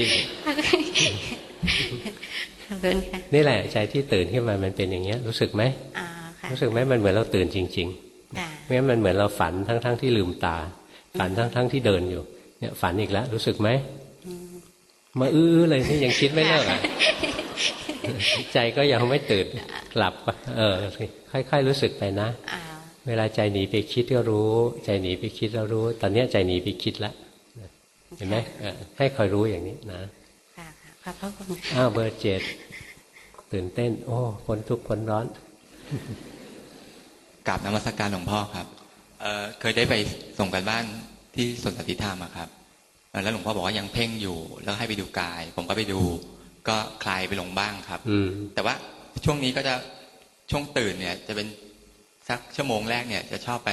ขอบคุณค่ะนี่แหละใจที่ตื่นขึ้นมามันเป็นอย่างเงี้ย รู้สึกไหมอ่าค่ะรู้สึกไหมมันเหมือนเราตื่นจริงค่ะๆไม่งั้นมันเหมือนเราฝันทั้งๆที่ลืมตา ฝันทั้งๆที่เดินอยู่ เนี่ย ฝันอีกแล้ว รู้สึกไหมมาอื้อๆเลยนี่ยังคิดไม่เลิกอะ ใจก็ยังไม่ตื่นหลับก็เออ ค่อยๆรู้สึกไปนะอ่าเวลาใจหนีไปคิดก็รู้ ใจหนีไปคิดแล้วรู้ ตอนเนี้ยใจหนีไปคิดแล้วเห็นไหมเออให้คอยรู้อย่างนี้นะค่ะค่ะขอบพระคุณค่ะอ้าวเบอร์เจ็ดตื่นเต้น โอ้พ้นทุกข์พ้นร้อนกราบนมัสการหลวงพ่อครับเอ่อเคยได้ไปส่งกันบ้านที่สวนสันติธรรมอะครับเอ่อแล้วหลวงพ่อบอกว่ายังเพ่งอยู่ แล้วให้ไปดูกาย ผมก็ไปดู ก็คลายไปลงบ้างครับ อืมแต่ว่าช่วงนี้ก็จะช่วงตื่นเนี่ย จะเป็นสักชั่วโมงแรกเนี่ย จะชอบไป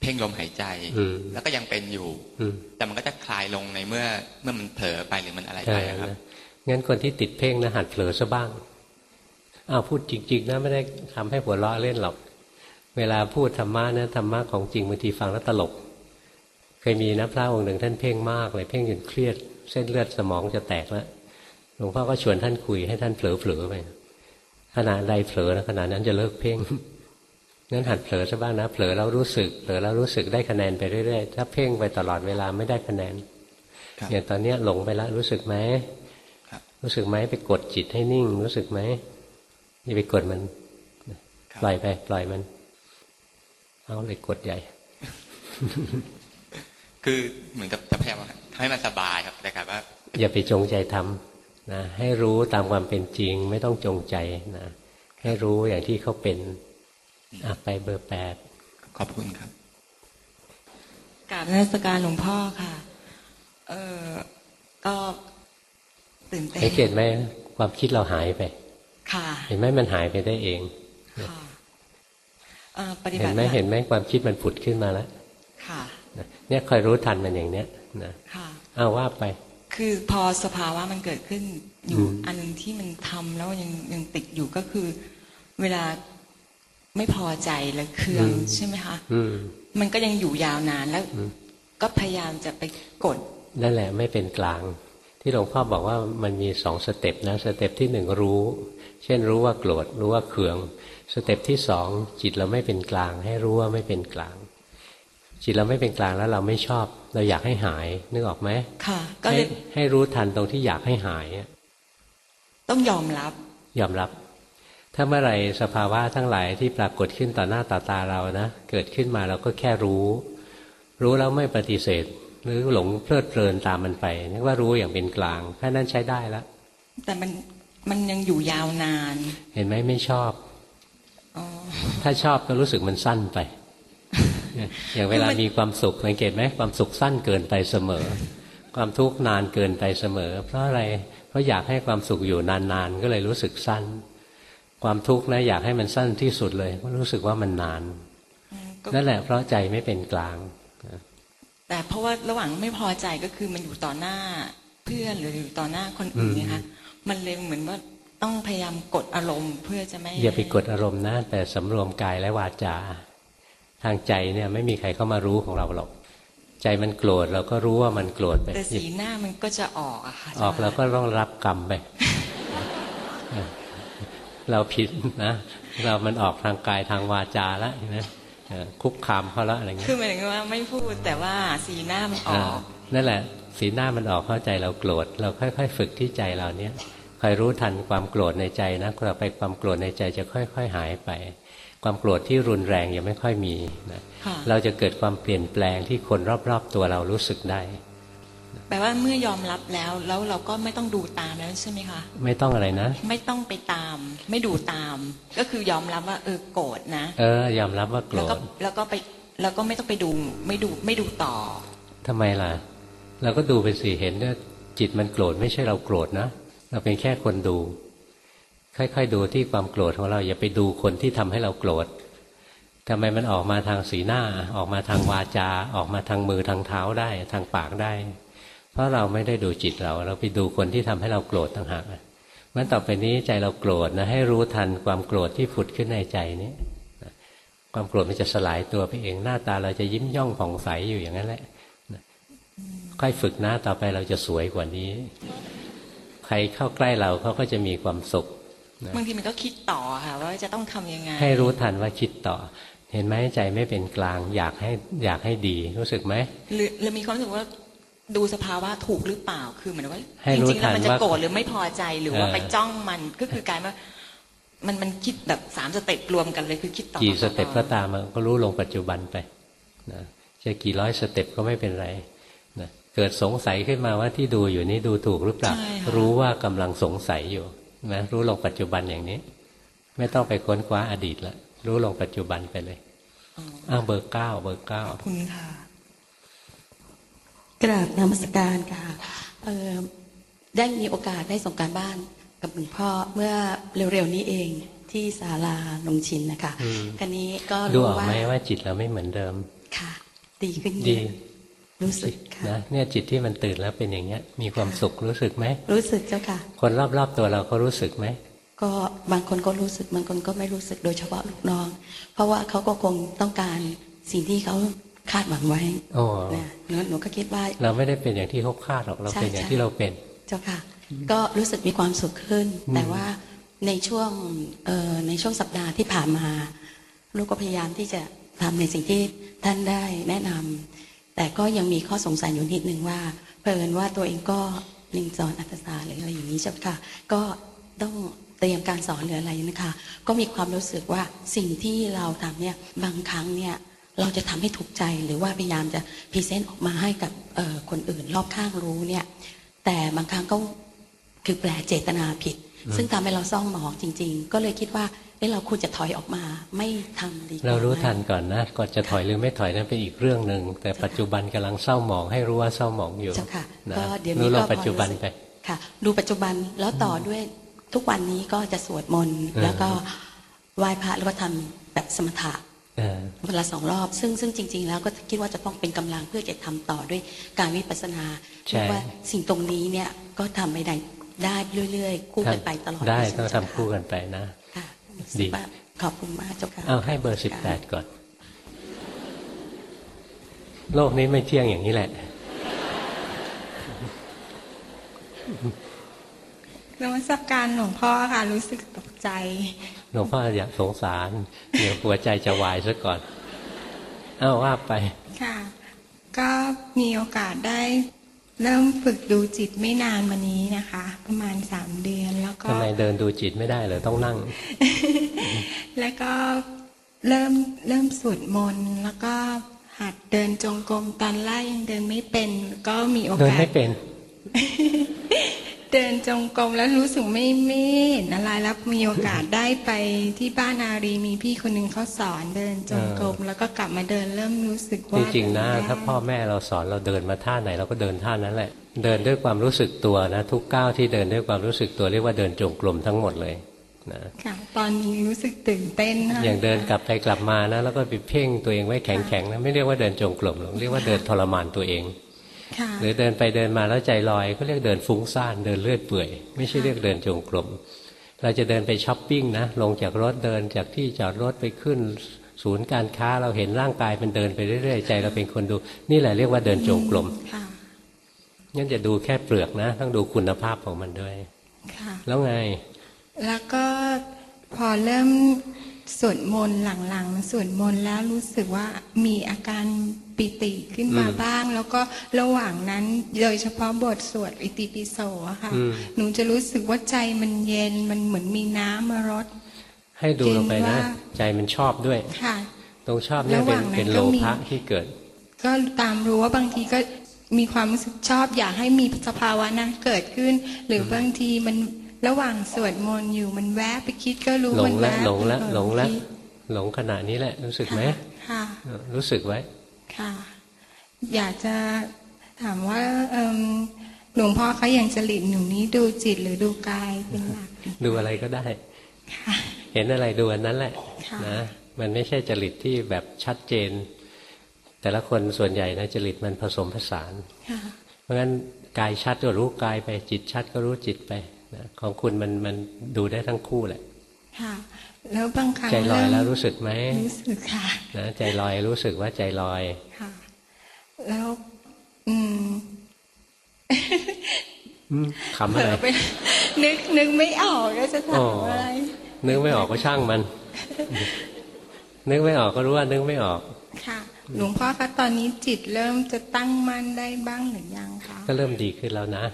เพ่งลมหายใจอืมแล้วก็ยังเป็นอยู่อืมแต่มันก็จะคลายลงในเมื่อเมื่อมันเผลอไปหรือมันอะไรใช่ไปอะครับนะงั้นคนที่ติดเพ่งนะหัดเผลอซะบ้างอ้าวพูดจริง ๆนะไม่ได้ทำให้หัวเราะเล่นหรอก เวลาพูดธรรมะนะธรรมะของจริงบางทีฟังแล้วตลก เคยมีนะพระองค์หนึ่งท่านเพ่งมากเลยเพ่งจนเครียด เส้นเลือดสมองจะแตกแล้ว หลวงพ่อก็ชวนท่านคุยให้ท่านเผลอๆไปขณะใดเผลอนะขณะนั้นจะเลิกเพ่งงั้นหัดเผลอซะบ้างนะเผลอแล้วรู้สึกเผลอแล้วรู้สึกได้คะแนนไปเรื่อยๆถ้าเพ่งไปตลอดเวลาไม่ได้คะแนนครับอย่างตอนเนี้ยหลงไปแล้วรู้สึกไหมครับรู้สึกไหมไปกดจิตให้นิ่ง รู้สึกไหมอย่าไปกดมันครับปล่อยไปปล่อยมัน เอาเลยกดใหญ่ คือเหมือนกับจะพยายามให้มันสบายครับแต่กลายว่า อย่าไปจงใจทำ นะให้รู้ตามความเป็นจริงไม่ต้องจงใจนะให้รู้อย่างที่เขาเป็นอะไปเบอร์แปดขอบคุณครับกราบนมัสการหลวงพ่อค่ะ เออก็ตื่นเต้นสังเกตไหมความคิดเราหายไป ค่ะ เห็นไหมมันหายไปได้เองค่ะเอ่อปฏิเห็บันติไหมเห็นไหมความคิดมันผุดขึ้นมาแล้ว ค่ะนะเนี่ยคอยรู้ทันมันอย่างเนี้ยนะค่ะเอาว่าไป คือพอสภาวะมันเกิดขึ้นอยู่อืมอันหนึงที่มันทำแล้วยังยังติดอยู่ก็คือ เวลาไม่พอใจและเคืองใช่ไหมคะอืมมันก็ยังอยู่ยาวนานแล้วอืมก็พยายามจะไปกดนั่นแหละไม่เป็นกลาง ที่หลวงพ่อบอกว่ามันมีสองสเต็ปนะสเต็ปที่หนึ่งรู้ เช่นรู้ว่าโกรธรู้ว่าเคือง สเต็ปที่สองจิตเราไม่เป็นกลาง ให้รู้ว่าไม่เป็นกลาง จิตเราไม่เป็นกลางแล้วเราไม่ชอบ เราอยากให้หายนึกออกไหมค่ะ ก็ให้เลยให้รู้ทันตรงที่อยากให้หายอะต้องยอมรับ ยอมรับ ถ้าเมื่อไหร่สภาวะทั้งหลายที่ปรากฏขึ้นต่อหน้าต่อตาเรานะเกิดขึ้นมาเราก็แค่รู้ รู้แล้วไม่ปฏิเสธ หรือหลงเพลิดเพลินตามมันไปนึกว่ารู้อย่างเป็นกลางแค่นั้นใช้ได้แล้วแต่มันมันยังอยู่ยาวนาน เห็นไหมไม่ชอบอ๋อถ้าชอบก็รู้สึกมันสั้นไป อย่างเวลามีความสุขสังเกตไหมความสุขสั้นเกินไปเสมอ ความทุกข์นานเกินไปเสมอ เพราะอะไรเพราะอยากให้ความสุขอยู่นานๆก็เลยรู้สึกสั้น ความทุกข์นะอยากให้มันสั้นที่สุดเลยเพราะรู้สึกว่ามันนานก็นั่นแหละเพราะใจไม่เป็นกลาง แต่เพราะว่าระหว่างไม่พอใจก็คือมันอยู่ต่อหน้าเพื่อนหรืออยู่ต่อหน้าคนอื่นอืมนะคะมันเลยเหมือนว่าต้องพยายามกดอารมณ์เพื่อจะไม่อย่าไปกดอารมณ์นะแต่สำรวมกายและวาจา ทางใจเนี่ยไม่มีใครเข้ามารู้ของเราหรอก ใจมันโกรธเราก็รู้ว่ามันโกรธไปแต่สีหน้ามันก็จะออกอะค่ะออกเราก็ต้องรับกรรมไปเราผิดนะ เรามันออกทางกายทางวาจาแล้วนะเอ่อคุกคามเขาแล้วอะไรเงี้ยคือหมายถึงว่าไม่พูดแต่ว่าสีหน้ามันออกานั่นแหละ สีหน้ามันออกเข้าใจเราโกรธ เราค่อย ๆ ฝึกที่ใจเราเนี้ยคอยรู้ทันความโกรธในใจนะเราไปความโกรธในใจจะค่อย ๆ หายไป ความโกรธที่รุนแรงยังไม่ค่อยมีนะค่ะเราจะเกิดความเปลี่ยนแปลงที่คนรอบๆตัวเรารู้สึกได้ แปลว่าเมื่อยอมรับแล้วแล้วเราก็ไม่ต้องดูตามแล้วใช่ไหมคะ ไม่ต้องอะไรนะ ไม่ต้องไปตาม ไม่ดูตาม ก็คือยอมรับว่าเออโกรธนะ เออยอมรับว่าโกรแล้วก็ธแล้วก็ไปแล้วก็ไม่ต้องไปดูไม่ดูไม่ดูต่อทำไมล่ะ เราก็ดูไปสิเห็นว่าจิตมันโกรธไม่ใช่เราโกรธนะ เราเป็นแค่คนดู ค่อยๆดูที่ความโกรธของเราอย่าไปดูคนที่ทำให้เราโกรธทำไมมันออกมาทางสีหน้า ออกมาทางวาจา ออกมาทางมือทางเท้าได้ทางปากได้ เพราะเราไม่ได้ดูจิตเรา เราไปดูคนที่ทำให้เราโกรธต่างหากมื่อต่อไปนี้ใจเราโกรธนะให้รู้ทันความโกรธที่ผุดขึ้นในใจนี้ความโกรธมันจะสลายตัวไปเองหน้าตาเราจะยิ้มย่องผ่องใสอยู่อย่างนั้นแหละค่อยฝึกนะต่อไปเราจะสวยกว่านี้ ใครเข้าใกล้เราเขาก็จะมีความสุข บางทีมันก็คิดต่อค่ะ ว่าจะต้องทำยังไง ให้รู้ทันว่าคิดต่อ เห็นไหมใจไม่เป็นกลาง อยากให้อยากให้ดีรู้สึกไหมหรือหรือมีความรู้สึกว่าดูสภาวะถูกหรือเปล่าคือเหมือนว่าให้รู้จริงๆแล้วมันทันจะว่าโกรธหรือไม่พอใจหรือว่าเออไปจ้องมันก็คือกลายว่ามันมันคิดแบบสาม step รวมกันเลยคือคิดต่อกี่ต่อ step ต่อก็ตามมันก็รู้ลงปัจจุบันไปนะจะกี่ร้อย step ก็ไม่เป็นไรนะเกิดสงสัยขึ้นมาว่าที่ดูอยู่นี่ดูถูกหรือเปล่าใช่ค่ะรู้ว่ากำลังสงสัยอยู่ นะรู้ลงปัจจุบันอย่างนี้ ไม่ต้องไปค้นคว้าอดีตละรู้ลงปัจจุบันไปเลยอ๋ออ้าวเบอร์เก้าเบอร์เก้าขอบคุณค่ะ กราบนมัสการค่ะเอ่อได้มีโอกาสได้ส่งการบ้านกับหลวงพ่อเมื่อเร็วๆนี้เองที่ศาลาลงชินนะคะอืมกันนี้ก็ดูรู้ออกว่าไหมว่าจิตเราไม่เหมือนเดิม ค่ะ ดีขึ้นเยดีอะ รู้สึกค่ะนะเนี่ยจิตที่มันตื่นแล้วเป็นอย่างเงี้ย มีความสุขรู้สึกไหมรู้สึกเจ้าค่ะ คนรอบๆตัวเราก็รู้สึกไหมก็บางคนก็รู้สึกบางคนก็ไม่รู้สึกโดยเฉพาะลูกน้อง เพราะว่าเขาก็คงต้องการสิ่งที่เขาคาดหวังไว้โอ้นะหนูหนูก็คิดว่า เราไม่ได้เป็นอย่างที่เขาคาดหรอกเราใช่เป็นอย่างใช่ที่เราเป็น เจ้าค่ะ ก็รู้สึกมีความสุขขึ้นอืมแต่ว่าในช่วงเอ่อในช่วงสัปดาห์ที่ผ่านมา ลูกก็พยายามที่จะทำในสิ่งที่ท่านได้แนะนำ แต่ก็ยังมีข้อสงสัยอยู่นิดนึงว่าเพิ่นว่าตัวเองก็ลิงสอนอัตศาหรืออะไรอย่างนี้ใช่ไหมคะก็ต้องเตรียมการสอนหรืออะไรนะคะ ก็มีความรู้สึกว่าสิ่งที่เราทำเนี่ยบางครั้งเนี่ยเราจะทำให้ถูกใจหรือว่าพยายามจะพรีเซนต์ออกมาให้กับคนอื่นรอบข้างรู้เนี่ยแต่บางครั้งก็คือแปลเจตนาผิด ซึ่งทำให้เราซ่องหมองจริง ๆ ก็เลยคิดว่า เอ้เราควรจะถอยออกมา ไม่ทำดีกว่าเรารู้ไหมทันก่อนนะก่อนจะถอยหรือไม่ถอยนั้นเป็นอีกเรื่องหนึ่งแต่ปัจจุบันกำลังเศร้าหมองให้รู้ว่าเศร้าหมองอยู่เจ้าค่ะนะก็เดี๋ยวรู้นี้เราก็พอปัจจุบันรู้สึกไปค่ะ ดูปัจจุบันแล้วต่อด้วยทุกวันนี้ก็จะสวดมนต์เออแล้วก็ไหว้พระแล้วก็ทำแบบสมถะเออเวลาสองรอบ ซึ่งซึ่งจริง ๆ แล้วก็คิดว่าจะต้องเป็นกำลังเพื่อจะทำต่อด้วยการวิปัสสนาใช่เพราะว่าสิ่งตรงนี้เนี่ยก็ทำไม่ได้ได้เรื่อยๆ คู่กันไปตลอดได้ใช่หมต้องเจ้าทำคู่กันไปนะค่ะ ดีรู้สึกว่าขอบคุณมากเจ้าค่ะเอาให้เบอร์สิบแปดก่อน โลกนี้ไม่เที่ยงอย่างนี้แหละนมัสการหลวงพ่อค่ะ รู้สึกตกใจ หลวงพ่ออยากสงสาร เดี๋ยวหัวใจจะวายซะก่อน เอ้าว่าไป ค่ะ ก็มีโอกาสได้ เริ่มฝึกดูจิตไม่นานมานี้นะคะ ประมาณสามเดือนแล้วก็ทำไมเดินดูจิตไม่ได้เลยต้องนั่ง แล้วก็เริ่มเริ่มสวดมนต์แล้วก็หัดเดินจงกรมตอนแรกยังเดินไม่เป็น ก็มีโอเดินกาสไม่เป็น เดินจงกรมแล้วรู้สึกไม่ไม่เห็นอะไรแล้วมีโอกาสได้ไปที่บ้านอารีมีพี่คนหนึ่งเขาสอนเดินจงกรมแล้วก็กลับมาเดินเริ่มรู้สึกจว่าริงๆนะถ้าพ่อแม่เราสอนเราเดินมาท่าไหนเราก็เดินท่านั้นแหละ เดินด้วยความรู้สึกตัวนะทุกก้าวที่เดินด้วยความรู้สึกตัวเรียกว่าเดินจงกรมทั้งหมดเลยนะค่ะตอนนี้รู้สึกตื่นเต้นค่ะอย่างเดินกลับไปกลับมานะแล้วก็ไปเพ่งตัวเองไว้แข็งๆนะไม่เรียกว่าเดินจงกรมหรอกเรียกว่าเดินทรมานตัวเองค่ะ หรือเดินไปเดินมาแล้วใจลอยก็เรียกเดินฟุ้งซ่านเดินเลื่อยเปื่อย ไม่ใช่เรียกเดินจงกรมเราจะเดินไปช้อปปิ้งนะลงจากรถเดินจากที่จอดรถไปขึ้น ศูนย์การค้าเราเห็นร่างกายมันเดินไปเรื่อยๆใจเราเป็นคนดู นี่แหละเรียกว่าเดินจงกรมค่ะงั้นจะดูแค่เปลือกนะ ต้องดูคุณภาพของมันด้วยค่ะแล้วไง แล้วก็พอเริ่มสวดมนต์หลังๆมาสวดมนต์แล้วรู้สึกว่ามีอาการ ปิติขึ้นมาอืมบ้าง แล้วก็ระหว่างนั้นโดยเฉพาะบทสวดอิติปิโสอะค่ะอืมหนูจะรู้สึกว่าใจมันเย็นมันเหมือนมีน้ำมารดให้ดูลงไปนะเกณฑ์ว่าใจมันชอบด้วยค่ะตรงชอบเนี่ยระหเป็นว่างนั้นเป็นโลก็มีภะที่เกิด ก็ตามรู้ว่าบางทีก็มีความรู้สึกชอบอยากให้มีสภาวะนั้นเกิดขึ้น หรือบางทีมันระหว่างสวดมนต์อยู่มันแวะไปคิดก็รู้หลมังนแล้วแวะหลงแล้วไปหลงแล้วคิดหลงขณะนี้แหละ รู้สึกไหมค่ะเออรู้สึกไว้ ค่ะ อยากจะถามว่าเอิ่มหลวงพ่อเขาอย่างจริตหนูนี้ดูจิตหรือดูกายเป็นหลักดูอะไรก็ได้ค่ะเห็นอะไรดูอันนั้นแหละค่ะนะมันไม่ใช่จริตที่แบบชัดเจน แต่ละคนส่วนใหญ่นะจริตมันผสมผสานค่ะเพราะฉะนั้นกายชัดก็รู้กายไปจิตชัดก็รู้จิตไปนะของคุณมันมันดูได้ทั้งคู่แหละค่ะ แล้วบางครั้งใจลอยเมแล้วรู้สึกไหมรู้สึกค่ะนะใจลอยรู้สึกว่าใจลอยค่ะ แล้ว อืมอืมขำเผอะลไรอไปนึกนึกไม่ออกก็จะถามอะไรนึกไม่ออกก็ช่างมัน นึกไม่ออกก็รู้ว่านึกไม่ออกค่ะหลวงพ่อคะตอนนี้จิตเริ่มจะตั้งมั่นได้บ้างหรือยังคะก็เริ่มดีขึ้นแล้วนะ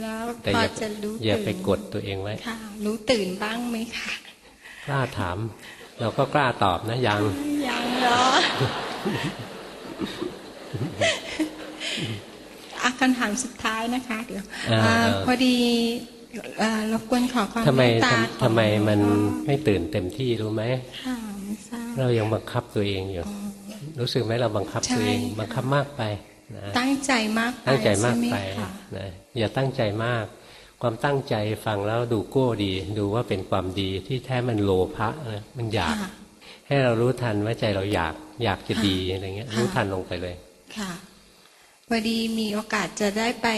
แล้วแต่พออย่างจะรู้อย่าตื่นไปกดตัวเองไว้ค่ะ รู้ตื่นบ้างไหมคะก ล้าถาม เราก็กล้าตอบนะยัง ยังเหรออาคำถามสุดท้ายนะคะ เดี๋ยวอ่าอ่าอ่าพอดีเอ่อรบกวนขอความทำไมเมตตาทำทำไมมันไม่ตื่นเต็มที่รู้ไหมค่ะไม่ทราบเรายังบังคับตัวเองอยู่ รู้สึกไหมเราบังคับตัวเองใช่ค่ะบังคับมากไปนะตั้งใจมากไปตั้งใจมากช่หไปคะนะอย่าตั้งใจมาก ความตั้งใจฟังแล้วดูโก้ดี ดูว่าเป็นความดีที่แท้มันโลภะนะมันอยากค่ะให้เรารู้ทันว่าใจเราอยากอยากจะดีอะไรเงี้ยค่ะรู้ทันลงไปเลยค่ะพอดีมีโอกาสจะได้ไป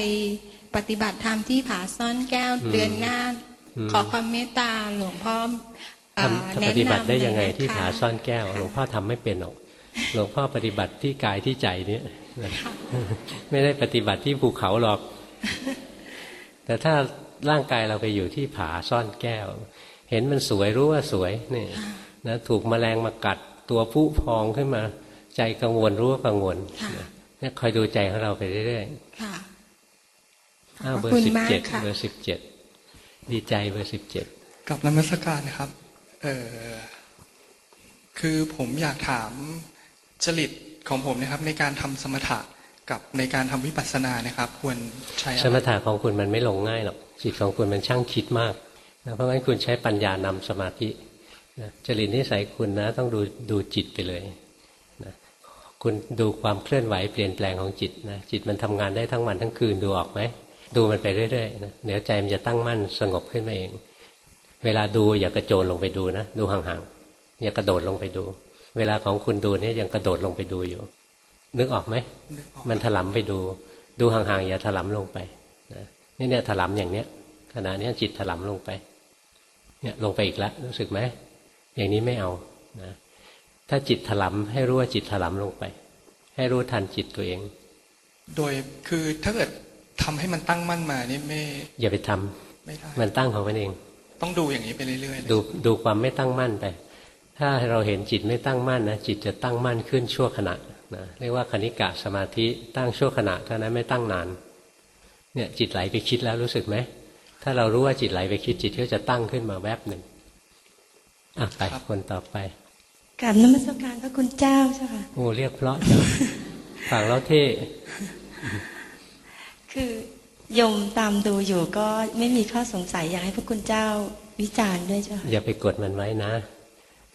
ปฏิบัติธรรมที่ผาซ่อนแก้วอืมเดือนหน้าอืมขอความเมตตาหลวงพ่อเอ่อทำแนะปฏิบัติได้ยังไงนำเลยนะคะที่ผาซ่อนแก้ว หลวงพ่อทำไม่เป็นหรอกหลวงพ่อปฏิบัติที่กายที่ใจเนี่ยนะไม่ได้ปฏิบัติที่ภูเขาหรอก แต่ถ้าร่างกายเราไปอยู่ที่ผาซ่อนแก้ว เห็นมันสวยรู้ว่าสวยนี่นะถูกแมลงมากัดตัวผู้พองขึ้นมา ใจกังวลรู้ว่ากังวลค่ะนะเนี่ยคอยดูใจของเราไปเรื่อยค่ะๆอ้าวขอบเบอคุณร์สิบมากเจ็ดค่ะเบอร์สิบเจ็ดดีใจเบอร์สิบเจ็ดกับนมัสการนะครับ เออคือผมอยากถามจริตของผมนะครับ ในการทำสมถะ กับในการทำวิปัสสนานะครับ ควรใช้สไรมถะของคุณมันไม่ลงง่ายหรอกจิตของคุณมันช่างคิดมากนะเพราะงั้นคุณใช้ปัญญานำสมาธินะจริตนิสัยคุณนะต้องดูดูจิตไปเลยนะคุณดูความเคลื่อนไหวเปลี่ยนแปลงของจิตนะจิตมันทำงานได้ทั้งวันทั้งคืนดูออกไหมดูมันไปเรื่อยๆนะเดี๋ยวใจมันจะตั้งมั่นสงบขึ้นมาเอง เวลาดูอย่ากระโจนลงไปดูนะดูห่างๆอย่ากระโดดลงไปดู เวลาของคุณดูเนี่ยยังกระโดดลงไปดูอยู่ นึกออกไหมมันถลำไปดู ดูห่างๆอย่าถลำลงไปนะนี่เนี่ยถลำอย่างเนี้ยขณะนี้จิตถลำลงไป เนี่ยลงไปอีกแล้วรู้สึกไหมอย่างนี้ไม่เอานะถ้าจิตถลำให้รู้ว่าจิตถลำลงไป ให้รู้ทันจิตตัวเอง โดยคือถ้าเกิดทำให้มันตั้งมั่นมานี่ไม่ อย่าไปทำไม่ได้มันตั้งของมันเอง ต้องดูอย่างนี้ไปเรื่อยๆดูดูความไม่ตั้งมั่นไป ถ้าเราเห็นจิตไม่ตั้งมั่นนะจิตจะตั้งมั่นขึ้นชั่วขณะ นะเรียกว่าคณิกะสมาธิตั้งชั่วขณะเท่านั้นไม่ตั้งนานเนี่ยจิตไหลไปคิดแล้วรู้สึกไหมถ้าเรารู้ว่าจิตไหลไปคิดจิตก็จะตั้งขึ้นมาแวบหนึ่งอะไปคนต่อไปกราบนมัสการพระคุณเจ้าเจ้าค่ะโอ้เรียกเพราะจังฟังแล้วเท่คือโยมตามดูอยู่ก็ไม่มีข้อสงสัยอยากให้พระคุณเจ้าวิจารณ์ด้วยเจ้าค่ะอย่าไปกดมันไว้นะ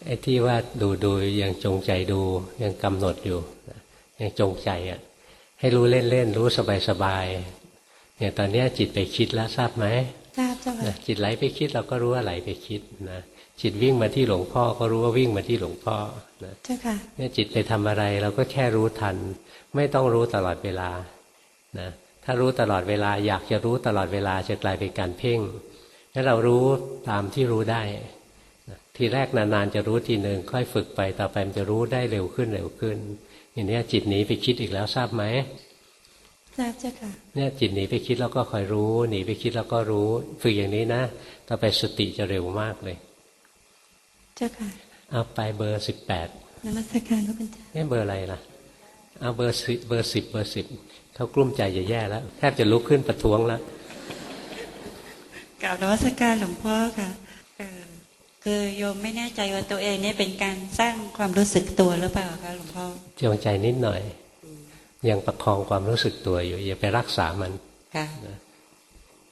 ไอ้ที่ว่าดูดูยังจงใจดูยังกำหนดอยู่ยังจงใจอะให้รู้เล่นเล่นรู้สบายสบายอย่างตอนเนี้ยจิตไปคิดแล้วทราบไหมทราบเจ้าค่ะนะจิตไหลไปคิดเราก็รู้ว่าไหลไปคิดนะจิตวิ่งมาที่หลวงพ่อก็รู้ว่าวิ่งมาที่หลวงพ่อนะเจ้าค่ะเนี่ยจิตไปทำอะไรเราก็แค่รู้ทัน ไม่ต้องรู้ตลอดเวลานะถ้ารู้ตลอดเวลาอยากจะรู้ตลอดเวลาจะกลายเป็นการเพ่งถ้าเรารู้ตามที่รู้ได้นะ ทีแรกนานๆจะรู้ทีหนึ่งค่อยฝึกไปต่อไปมันจะรู้ได้เร็วขึ้นเร็วขึ้น อย่างนี้จิตหนีไปคิดอีกแล้วทราบไหมทราบเจ้าค่ะเนี่ยจิตหนีไปคิดแล้วก็คอยรู้หนีไปคิดแล้วก็รู้ ฝึกอย่างนี้นะต่อไปสติจะเร็วมากเลย เจ้าค่ะเอาไปเบอร์สิบแปดนมัสการพระคุณเจ้านี่เบอร์อะไรล่ะเอาเบอร์สิเบอร์สิบเบอร์สิบเขากลุ้มใจจะแย่แล้วแทบจะลุกขึ้นประท้วงแล้วกล่าวนวัสการหลวงพ่อค่ะเอ่อ คือโยมไม่แน่ใจว่าตัวเองเนี่ยเป็นการสร้างความรู้สึกตัวหรือเปล่าคะหลวงพ่อจงใจนิดหน่อย ยังประคองความรู้สึกตัวอยู่ อย่าไปรักษามันค่ะ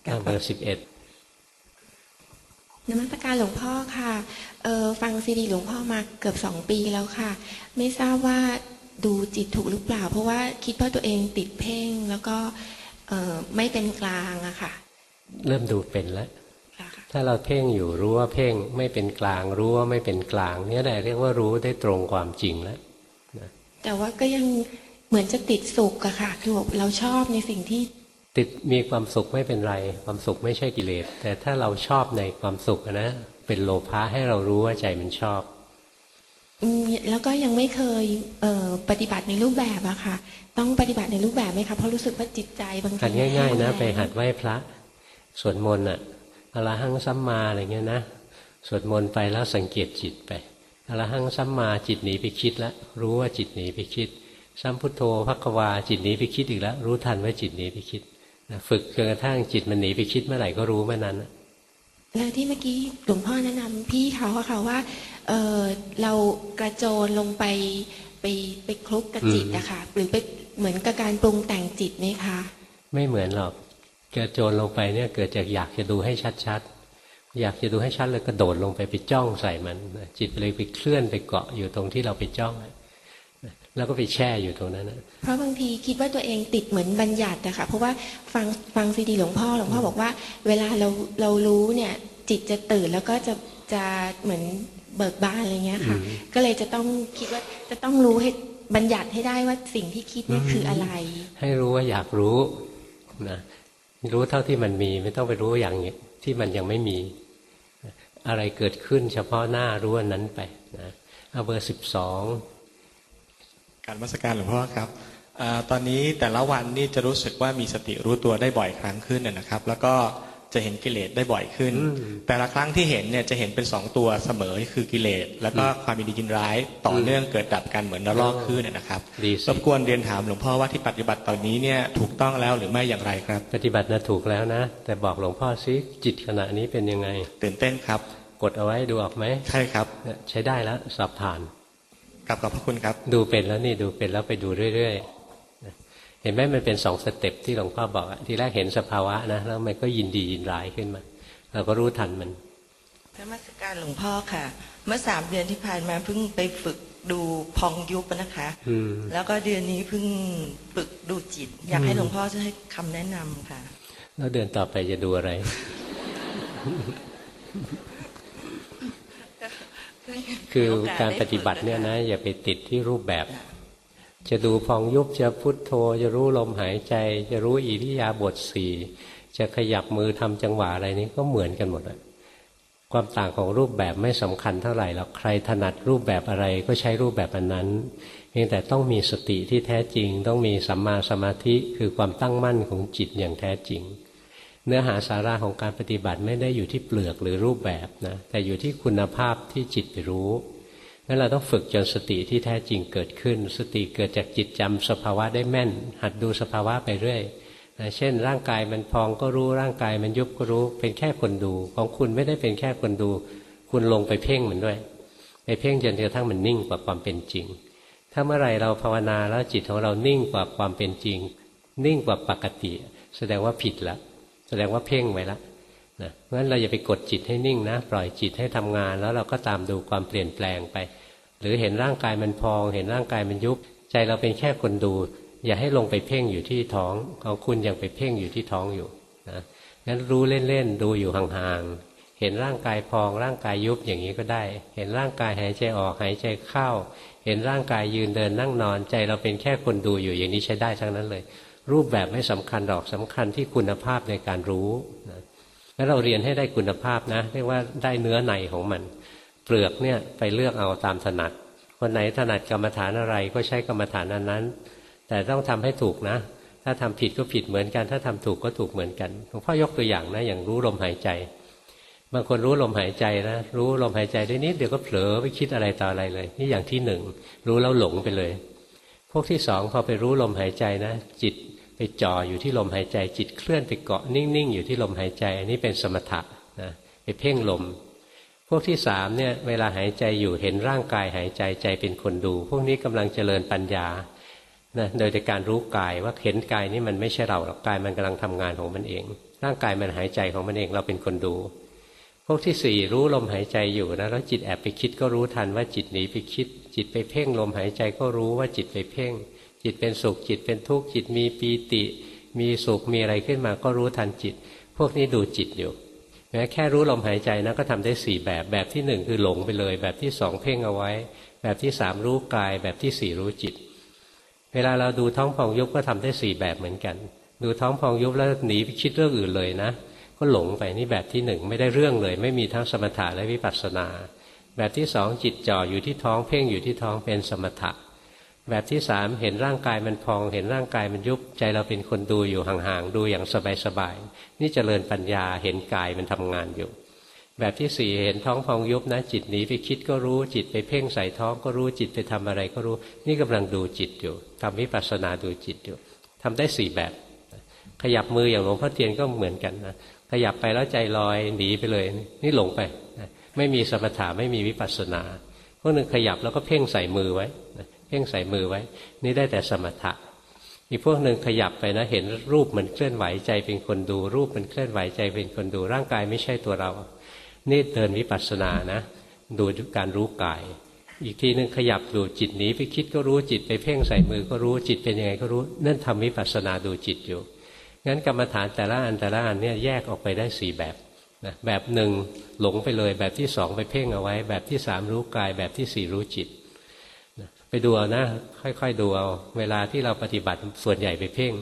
เอาเบอร์สิบเอ็ดนมัสการหลวงพ่อค่ะเออฟังซีดีหลวงพ่อมาเกือบสองปีแล้วค่ะ ไม่ทราบว่าดูจิตถูกหรือเปล่า เพราะว่าคิดว่าตัวเองติดเพ่งแล้วก็เออไม่เป็นกลางอะค่ะ เริ่มดูเป็นแล้ว ถ้าเราเพ่งอยู่รู้ว่าเพ่งไม่เป็นกลาง รู้ว่าไม่เป็นกลาง เนี่ยแหละเรียกว่ารู้ได้ตรงความจริงแล้วแต่ว่าก็ยังเหมือนจะติดสุขอะค่ะ คือแบบเราชอบในสิ่งที่ ติดมีความสุขไม่เป็นไร ความสุขไม่ใช่กิเลส แต่ถ้าเราชอบในความสุขอะนะเป็นโลภะให้เรารู้ว่าใจมันชอบอืมแล้วก็ยังไม่เคยเอ่อปฏิบัติในรูปแบบอะค่ะ ต้องปฏิบัติในรูปแบบไหมคะเพราะรู้สึกว่าจิตใจบางทีหัดง่าย ๆ นะแห้งแล้งไปหัดไหว้พระสวดมนต์อะ อรหังสัมมาอะไรเงี้ยนะสวดมนต์ไปแล้วสังเกตจิตไปอรหังสัมมาจิตหนีไปคิดแล้วรู้ว่าจิตหนีไปคิดสัมพุทโธพักวาจิตหนีไปคิดอีกแล้ว รู้ทันว่าจิตหนีไปคิดนะฝึกจนกระทั่งจิตมันหนีไปคิดเมื่อไหร่ก็รู้เมื่อนั้นนะแล้วที่เมื่อกี้หลวงพ่อแนะนำพี่เขาอะค่ะว่าเออเรากระโจนลงไปไปไปคลุกกับจิตอะค่ะหรือไปเหมือนกับการปรุงแต่งจิตไหมคะ ไม่เหมือนหรอก กระโจนลงไปเนี่ยเกิดจากอยากจะดูให้ชัดๆ อยากจะดูให้ชัดเลยกระโดดลงไปไปจ้องใส่มันนะจิตเลยไปเคลื่อนไปเกาะอยู่ตรงที่เราไปจ้องนะแล้วก็ไปแช่อยู่ตรงนั้นนะเพราะบางทีคิดว่าตัวเองติดเหมือนบัญญัติอะค่ะเพราะว่าฟังฟังซีดีหลวงพ่อหลวงพ่อบอกว่า เวลาเราเรารู้เนี่ย จิตจะตื่นแล้วก็จะจะเหมือนเบิกบานอะไรเงี้ยค่ะ ก็เลยจะต้องคิดว่าจะต้องรู้ให้บัญญัติให้ได้ว่าสิ่งที่คิดเนี่ยคืออะไร ให้รู้ว่าอยากรู้นะ รู้เท่าที่มันมีไม่ต้องไปรู้อย่างที่มันยังไม่มี อะไรเกิดขึ้นเฉพาะหน้ารู้อันนั้นไปนะเอาเบอร์สิบสองการมัสการหลวงพ่อครับอตอนนี้แต่ละวันนี่จะรู้สึกว่ามีสติรู้ตัวได้บ่อยครั้งขึ้นนะครับ แล้วก็ จะเห็นกิเลสได้บ่อยขึ้น แต่ละครั้งที่เห็นเนี่ยจะเห็นเป็นสองตัวเสมอคือกิเลสแล้วก็ความมีดียินร้ายต่อเนื่องเกิดดับกันเหมือนนรกขึ้นนะนะครับดีรบกวนเรียนถามหลวงพ่อว่าที่ปฏิบัติตอนนี้เนี่ยถูกต้องแล้วหรือไม่อย่างไรครับ ปฏิบัตินะถูกแล้วนะ แต่บอกหลวงพ่อซิจิตขณะนี้เป็นยังไง ตื่นเต้นครับ กดเอาไว้ดูออกไหมใช่ครับเนี่ยใช้ได้แล้วสอบผ่านกราบขอบพระคุณครับ ดูเป็นแล้วนี่ดูเป็นแล้วไปดูเรื่อยๆเห็นไหมมันเป็นสอง step ที่หลวงพ่อบอกอะทีแรกเห็นสภาวะนะแล้วมันก็ยินดียินร้ายขึ้นมา เราก็รู้ทันมันธรนมัสการหลวงพ่อค่ะ เมื่อสามเดือนที่ผ่านมาเพิ่งไปฝึกดูพองยุบนะคะอืมแล้วก็เดือนนี้เพิ่งฝึกดูจิต อยากให้หลวงพ่อช่วยให้คำแนะนำค่ะ แล้วเดือนต่อไปจะดูอะไรคือการปฏิบัติเนี่ยนะ อย่าไปติดที่รูปแบบ จะดูพองยุบจะพุทโธ จะรู้ลมหายใจ จะรู้อิริยาบถสี่จะขยับมือทำจังหวะอะไรนี้ก็เหมือนกันหมดเลยความต่างของรูปแบบไม่สำคัญเท่าไหร่หรอกใครถนัดรูปแบบอะไรก็ใช้รูปแบบอันนั้นเพียงแต่ต้องมีสติที่แท้จริง ต้องมีสัมมาสมาธิคือความตั้งมั่นของจิตอย่างแท้จริง เนื้อหาสาระของการปฏิบัติไม่ได้อยู่ที่เปลือกหรือรูปแบบนะแต่อยู่ที่คุณภาพที่จิตไปรู้ งั้นเราต้องฝึกจนสติที่แท้จริงเกิดขึ้น สติเกิดจากจิตจำสภาวะได้แม่น หัดดูสภาวะไปเรื่อยนะเช่น ร่างกายมันพองก็รู้ร่างกายมันยุบก็รู้ เป็นแค่คนดู ของคุณไม่ได้เป็นแค่คนดู คุณลงไปเพ่งมันด้วย ไปเพ่งจนกระทั่งมันนิ่งกว่าความเป็นจริง ถ้าเมื่อไรเราภาวนาแล้วจิตของเรานิ่งกว่าความเป็นจริง นิ่งกว่าปกติ แสดงว่าผิดล้วแสดงว่าเพ่งไว้ล้ว นะเพราะฉะนั้นเราอย่าไปกดจิตให้นิ่งนะปล่อยจิตให้ทำงาน แล้วเราก็ตามดูความเปลี่ยนแปลงไป หรือเห็นร่างกายมันพอง เห็นร่างกายมันยุบใจเราเป็นแค่คนดู อย่าให้ลงไปเพ่งอยู่ที่ท้องของคุณยังไปเพ่งอยู่ที่ท้องอยู่นะงั้นรู้เล่นๆดูอยู่ห่างๆเห็นร่างกายพองร่างกายยุบอย่างนี้ก็ได้ เห็นร่างกายหายใจออกหายใจเข้า เห็นร่างกายยืนเดินนั่งนอนใจเราเป็นแค่คนดูอยู่อย่างนี้ใช้ได้ทั้งนั้นเลย รูปแบบไม่สำคัญหรอกสำคัญที่คุณภาพในการรู้ แล้วเราเรียนให้ได้คุณภาพนะ เรียกว่าได้เนื้อในของมัน เปลือกเนี่ยไปเลือกเอาตามถนัด คนไหนถนัดกรรมฐานอะไรก็ใช้กรรมฐานอันนั้น แต่ต้องทำให้ถูกนะ ถ้าทำผิดก็ผิดเหมือนกัน ถ้าทำถูกก็ถูกเหมือนกันหลวงพ่อยกตัวอย่างนะ อย่างรู้ลมหายใจ บางคนรู้ลมหายใจนะรู้ลมหายใจได้นิดเดี๋ยวก็เผลอไปคิดอะไรต่ออะไรเลย นี่อย่างที่หนึ่งรู้แล้วหลงไปเลย พวกที่สองพอไปรู้ลมหายใจนะ จิต ไปจ่ออยู่ที่ลมหายใจจิตเคลื่อนไปเกาะนิ่งๆ อยู่ที่ลมหายใจ อันนี้เป็นสมถะนะไปเพ่งลม พวกที่สามเนี่ยเวลาหายใจอยู่เห็นร่างกายหายใจใจเป็นคนดู พวกนี้กำลังเจริญปัญญานะโดยการรู้กายว่าเห็นกายนี่มันไม่ใช่เราหรอกกายมันกำลังทำงานของมันเอง ร่างกายมันหายใจของมันเองเราเป็นคนดู พวกที่สี่รู้ลมหายใจอยู่นะแล้วจิตแอบไปคิดก็รู้ทันว่าจิตหนีไปคิด จิตไปเพ่งลมหายใจก็รู้ว่าจิตไปเพ่ง จิตเป็นสุขจิตเป็นทุกข์จิตมีปีติ มีสุขมีอะไรขึ้นมาก็รู้ทันจิต พวกนี้ดูจิตอยู่แม้แค่รู้ลมหายใจนะก็ทำได้สี่แบบแบบที่หนึ่งคือหลงไปเลย แบบที่สองเพ่งเอาไว้ แบบที่สามรู้กาย แบบที่สี่รู้จิต เวลาเราดูท้องพองยุบก็ทำได้สี่แบบเหมือนกัน ดูท้องพองยุบแล้วหนีไปคิดเรื่องอื่นเลยนะ ก็หลงไปนี่แบบที่หนึ่งไม่ได้เรื่องเลย ไม่มีทั้งสมถะและวิปัสสนา แบบที่สองจิตจ่ออยู่ที่ท้องเพ่งอยู่ที่ท้องเป็นสมถะ แบบที่สามเห็นร่างกายมันพอง เห็นร่างกายมันยุบใจเราเป็นคนดูอยู่ห่างๆดูอย่างสบายๆนี่เจริญปัญญาเห็นกายมันทำงานอยู่ แบบที่สี่เห็นท้องพองยุบนะจิตหนีไปคิดก็รู้จิตไปเพ่งใส่ท้องก็รู้จิตไปทำอะไรก็รู้ นี่กำลังดูจิตอยู่ทำวิปัสสนาดูจิตอยู่ทำได้สี่แบบ ขยับมืออย่างหลวงพ่อเทียนก็เหมือนกันนะขยับไปแล้วใจลอยหนีไปเลย นี่หลงไป ไม่มีสมถะไม่มีวิปัสสนาพวกหนึ่งขยับแล้วก็เพ่งใส่มือไว้ เพ่งใส่มือไว้ นี่ได้แต่สมถะอีกพวกหนึ่งขยับไปนะ เห็นรูปมันเคลื่อนไหวใจเป็นคนดู รูปมันเคลื่อนไหวใจเป็นคนดูร่างกายไม่ใช่ตัวเรา นี่เดินวิปัสสนานะ ดูการรู้กาย อีกทีหนึ่งขยับดูจิตหนีไปคิดก็รู้จิตไปเพ่งใส่มือก็รู้จิตเป็นยังไงก็รู้นั่นทำวิปัสสนาดูจิตอยู่งั้นกรรมฐานแต่ละอันแต่ละอันเนี่ยแยกออกไปได้สี่แบบนะแบบหนึ่งหลงไปเลยแบบที่สองไปเพ่งเอาไว้ แบบที่สามรู้กายแบบที่สี่รู้จิต ไปดูเอานะ ค่อยๆดูเอาเวลาที่เราปฏิบัติส่วนใหญ่ไปเพ่ง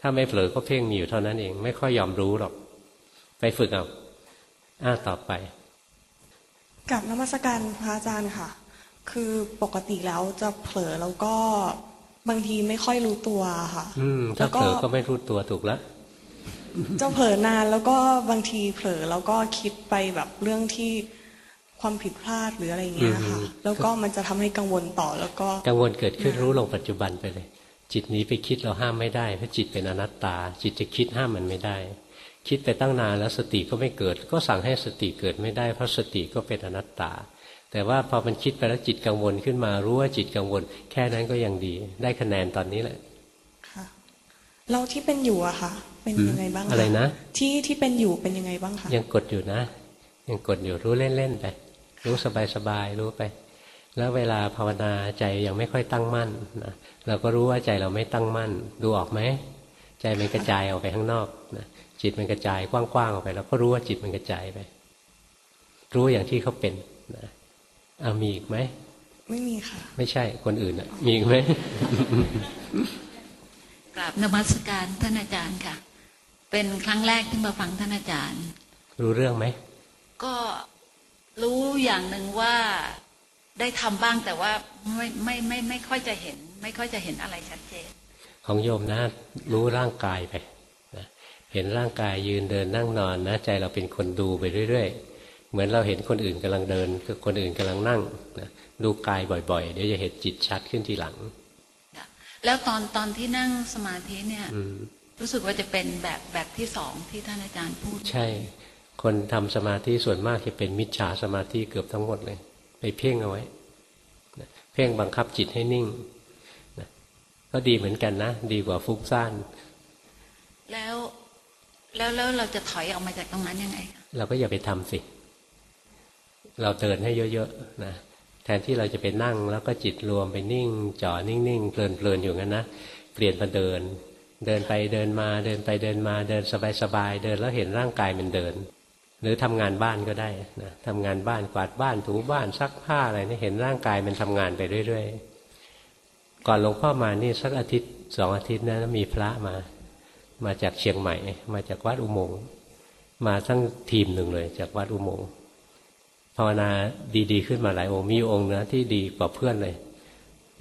ถ้าไม่เผลอก็เพ่งมีอยู่เท่านั้นเอง ไม่ค่อยยอมรู้หรอก ไปฝึกเอาอ้าต่อไปกับนมัสการพระอาจารย์ค่ะ คือปกติแล้วจะเผลอแล้วก็บางทีไม่ค่อยรู้ตัวค่ะ อืมถ้าเผลอก็ไม่รู้ตัวถูกแล้วจะเผลอนานแล้วก็บางทีเผลอแล้วก็คิดไปแบบเรื่องที่ ความผิดพลาดหรืออะไรอย่างเงี้ยค่ะ แล้วก็มันจะทำให้กังวลต่อแล้วก็กังวลเกิดขึ้นรู้ลงปัจจุบันไปเลย จิตนี้ไปคิดเราห้ามไม่ได้เพราะจิตเป็นอนัตตา จิตจะคิดห้ามมันไม่ได้ คิดไปตั้งนานแล้วสติก็ไม่เกิด ก็สั่งให้สติเกิดไม่ได้เพราะสติก็เป็นอนัตตา แต่ว่าพอมันคิดไปแล้วจิตกังวลขึ้นมา รู้ว่าจิตกังวล แค่นั้นก็ยังดี ได้คะแนนตอนนี้แหละเราที่เป็นอยู่อะค่ะเป็นยังไงบ้างคอะไรนะที่ที่เป็นอยู่เป็นยังไงบ้างคะยังกดอยู่นะ ยังกดอยู่รู้เล่นๆไป รู้สบายๆรู้ไป แล้วเวลาภาวนาใจยังไม่ค่อยตั้งมั่นนะเราก็รู้ว่าใจเราไม่ตั้งมั่น ดูออกไหมใจมันกระจายออกไปข้างนอกนะจิตมันกระจายกว้างๆออกไปเราก็รู้ว่าจิตมันกระจายไป รู้อย่างที่เขาเป็นนะเอามีอีกไหมไม่มีค่ะ ไม่ใช่คนอื่นอะมีอีกไหมกราบนมัสการท่านอาจารย์ค่ะ เป็นครั้งแรกที่มาฟังท่านอาจารย์ รู้เรื่องไหม ก็ รู้อย่างหนึ่งว่าได้ทำบ้างแต่ว่าไม่ไม่ไม่ไม่ค่อยจะเห็น ไม่ค่อยจะเห็นอะไรชัดเจน ของโยมนะรู้ร่างกายไปนะเห็นร่างกายยืนเดินนั่งนอนนะใจเราเป็นคนดูไปเรื่อย ๆ เหมือนเราเห็นคนอื่นกำลังเดินคือคนอื่นกำลังนั่งนะดูกายบ่อยๆ เดี๋ยวจะเห็นจิตชัดขึ้นทีหลัง แล้วตอนตอนที่นั่งสมาธิเนี่ยอืมรู้สึกว่าจะเป็นแบบแบบที่สองที่ท่านอาจารย์พูดใช่ คนทำสมาธิส่วนมากจะเป็นมิจฉาสมาธิเกือบทั้งหมดเลย ไปเพ่งเอาไว้นะเพ่งบังคับจิตให้นิ่งนะก็ดีเหมือนกันนะ ดีกว่าฟุ้งซ่านแล้วแล้วแล้วเราจะถอยออกมาจากตรงนั้นยังไงคะเราก็อย่าไปทำสิ เราเดินให้เยอะๆนะแทนที่เราจะไปนั่ง แล้วก็จิตรวมไปนิ่งจ่อนิ่งๆเพลินๆอยู่งั้นนะเปลี่ยนมาเดิน เดินไปเดินมาเดินไปเดินมาเดินสบายๆเดินแล้วเห็นร่างกายมันเดิน หรือทำงานบ้านก็ได้นะทำงานบ้านกวาดบ้านถูบ้านซักผ้าอะไรนี่เห็นร่างกายมันทำงานไปเรื่อยๆ ก่อนหลวงพ่อมานี่สักอาทิตย์สองอาทิตย์นะมีพระมา มาจากเชียงใหม่ มาจากวัดอุโมงค์มาทั้งทีมหนึ่งเลย จากวัดอุโมงค์ภาวนาดีๆ ขึ้นมาหลายองค์มีองค์นะที่ดีกว่าเพื่อนเลย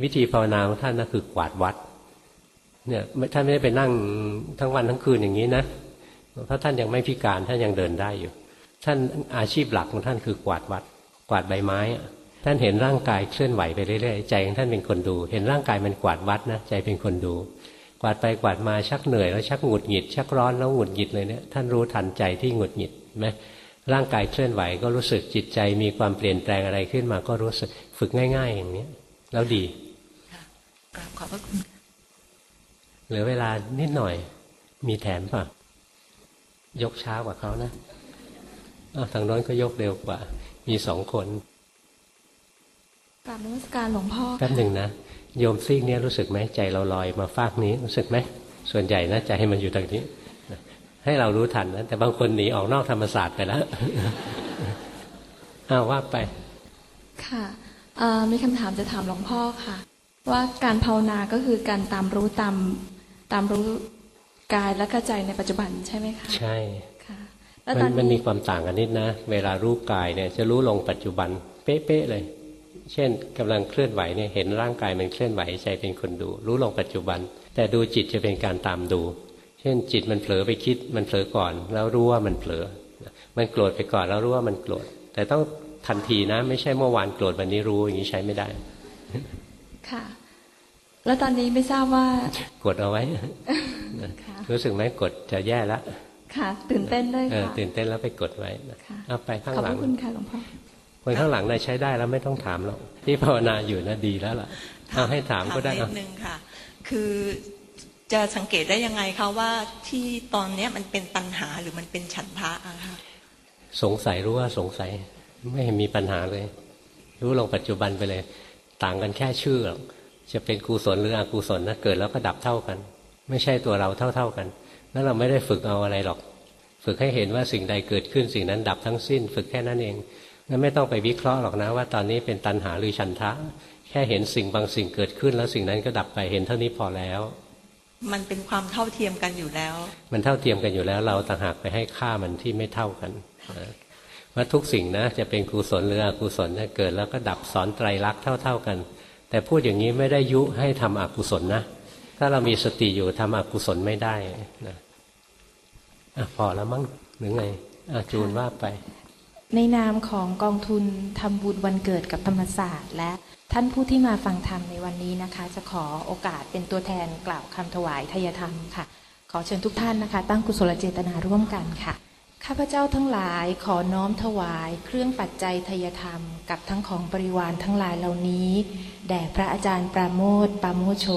วิธีภาวนาของท่านนะคือกวาดวัด เนี่ยท่านไม่ได้ไปนั่งทั้งวันทั้งคืนอย่างนี้นะเพราะท่านยังไม่พิการท่านยังเดินได้อยู่ ท่านอาชีพหลักของท่านคือกวาดวัด กวาดใบไม้อะท่านเห็นร่างกายเคลื่อนไหวไปเรื่อยๆใจของท่านเป็นคนดู เห็นร่างกายมันกวาดวัดนะใจเป็นคนดู กวาดไปกวาดมาชักเหนื่อยแล้วชักหงุดหงิด ชักร้อนแล้วหงุดหงิดเลยเนี่ยท่านรู้ทันใจที่หงุดหงิดไหมร่างกายเคลื่อนไหวก็รู้สึกจิตใจมีความเปลี่ยนแปลงอะไรขึ้นมาก็รู้สึกฝึกง่าย ๆ อย่างนี้แล้วดีกราบขอบพระคุณค่ะเหลือเวลานิดหน่อย มีแถมป่ะ ยกช้ากว่าเขานะอ้าว ทางโน้นก็ยกเร็วกว่า มีสองคนกราบนมัสการหลวงพ่อแป๊บหนึ่งนะโยมซีกเนี้ยรู้สึกไหมใจเราลอยมาฟากนี้รู้สึกไหมส่วนใหญ่นะใจให้มันอยู่ตรงนี้ ให้เรารู้ทันนะแต่บางคนหนีออกนอกธรรมศาสตร์ไปแล้วอ้าวว่าไป ค่ะเอ่อมีคำถามจะถามหลวงพ่อค่ะ ว่าการภาวนาก็คือการตามรู้ตามตามรู้กายและก็ใจในปัจจุบันใช่ไหมคะใช่ค่ะแล้ว มัตอนนมันมีนี้ความต่างกันนิดนะ เวลารู้กายเนี่ยจะรู้ลงปัจจุบัน เป๊ะๆเลย เช่นกำลังเคลื่อนไหวเนี่ยเห็นร่างกายมันเคลื่อนไหวใจเป็นคนดู รู้ลงปัจจุบัน แต่ดูจิตจะเป็นการตามดู เช่นจิตมันเผลอไปคิดมันเผลอก่อน แล้วรู้ว่ามันเผลอ มันโกรธไปก่อนแล้วรู้ว่ามันโกรธ แต่ต้องทันทีนะ ไม่ใช่เมื่อวานโกรธวันนี้รู้อย่างนี้ใช้ไม่ได้ ค่ะ แล้วตอนนี้ไม่ทราบว่ากดเอาไว้ค่ะรู้สึกไหมกดจะแย่ละ ค่ะ ตื่นเต้นด้วยเออค่ะตื่นเต้นแล้วไปกดไว้นะค่ะเอาไปข้างขอบหพลังระคุณค่ะหลวงพ่อคนข้างหลังนายใช้ได้แล้วไม่ต้องถามหรอกที่ภาวนาอยู่นะดีแล้วล่ะเอาให้ถามก็ได้นิเอาดนึงค่ะ คือจะสังเกตได้ยังไงคะว่าที่ตอนเนี้ยมันเป็นปัญหาหรือมันเป็นฉันทะอะค่ะสงสัยรู้ว่าสงสัยไม่เห็นมีปัญหาเลย รู้ลงปัจจุบันไปเลย ต่างกันแค่ชื่อหรอกจะเป็นกุศลหรืออกุศลนะเกิดแล้วก็ดับเท่ากัน ไม่ใช่ตัวเราเท่า ๆกัน แล้วเราไม่ได้ฝึกเอาอะไรหรอก ฝึกให้เห็นว่าสิ่งใดเกิดขึ้นสิ่งนั้นดับทั้งสิ้น ฝึกแค่นั้นเองนั้นไม่ต้องไปวิเคราะห์หรอกนะว่าตอนนี้เป็นตัณหาหรือฉันทะ แค่เห็นสิ่งบางสิ่งเกิดขึ้น แล้วสิ่งนั้นก็ดับไปเห็นเท่านี้พอแล้ว มันเป็นความเท่าเทียมกันอยู่แล้ว มันเท่าเทียมกันอยู่แล้ว เราต่างหากไปให้ค่ามันที่ไม่เท่ากันนะว่าทุกสิ่งนะจะเป็นกุศลหรืออกุศลเนี่ยเกิดแล้วก็ดับสอนไตรลักษณ์เท่า ๆกัน แต่พูดอย่างนี้ไม่ได้ยุให้ทำอกุศลนะ ถ้าเรามีสติอยู่ทำอกุศลไม่ได้นะอะพอแล้วมั้งหรือไงอจูนว่าไป ในนามของกองทุนทำบุญวันเกิดกับธรรมศาสตร์ และท่านผู้ที่มาฟังธรรมในวันนี้นะคะ จะขอโอกาสเป็นตัวแทนกล่าวคำถวายทายธรรมค่ะ ขอเชิญทุกท่านนะคะ ตั้งกุศลเจตนาร่วมกันค่ะข้าพเจ้าทั้งหลายขอน้อมถวาย เครื่องปัจจัยทายธรรม กับทั้งของบริวารทั้งหลายเหล่านี้ แด่พระอาจารย์ปราโมทปราโมโช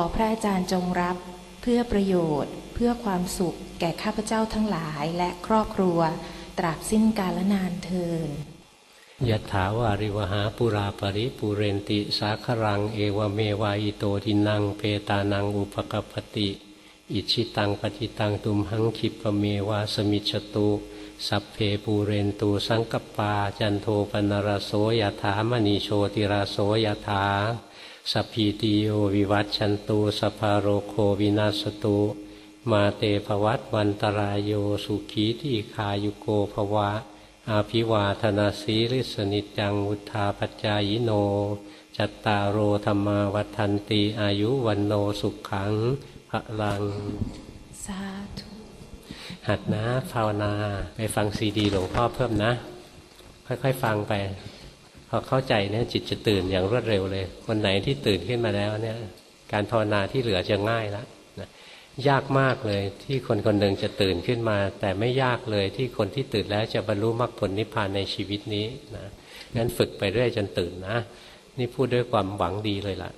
อพระอาจารย์จงรับ เพื่อประโยชน์ เพื่อความสุข แก่ข้าพเจ้าทั้งหลายและครอบครัว ตราบสิ้นกาลนานเทอญยะถาวาริวะหาปูรา ปะริปูเรนติ สาคะรัง เอวะเมวะ อิโตทินนังเปตานังอุปะกัปปะติ อิจฉิตังปัตถิตังตุมหัง ขิปปะเมวะ สะมิชฌะตุสัพเพปูเรนตุ สังกัปปา จันโทปัณณะระโส ยะถา มะณิ โชติระโส ยะถา สัพพีติโยวิวัชชันตุ สัพพะโรโควินัสสะตุมาเตภวัตวันตรายโยสุขีที่คายุโกภวะ อาภิวาธนาสีริสนิจจังวุธาปจายโน จัตตารโอธรรมาวัฏันตีอายุวันโนสุขขังพลัง สาธุหัดนะภาวนา ไปฟังซีดีหลวงพ่อเพิ่มนะ ค่อยๆ ฟังไป พอเข้าใจเนี่ยจิตจะตื่นอย่างรวดเร็วเลยคนไหนที่ตื่นขึ้นมาแล้วเนี่ย การภาวนาที่เหลือจะง่ายแล้วนะยากมากเลยที่คนคนหนึ่งจะตื่นขึ้นมา แต่ไม่ยากเลยที่คนที่ตื่นแล้วจะบรรลุมรรคผลนิพพานในชีวิตนี้นะงั้นฝึกไปเรื่อยจนตื่นนะ นี่พูดด้วยความหวังดีเลยล่ะ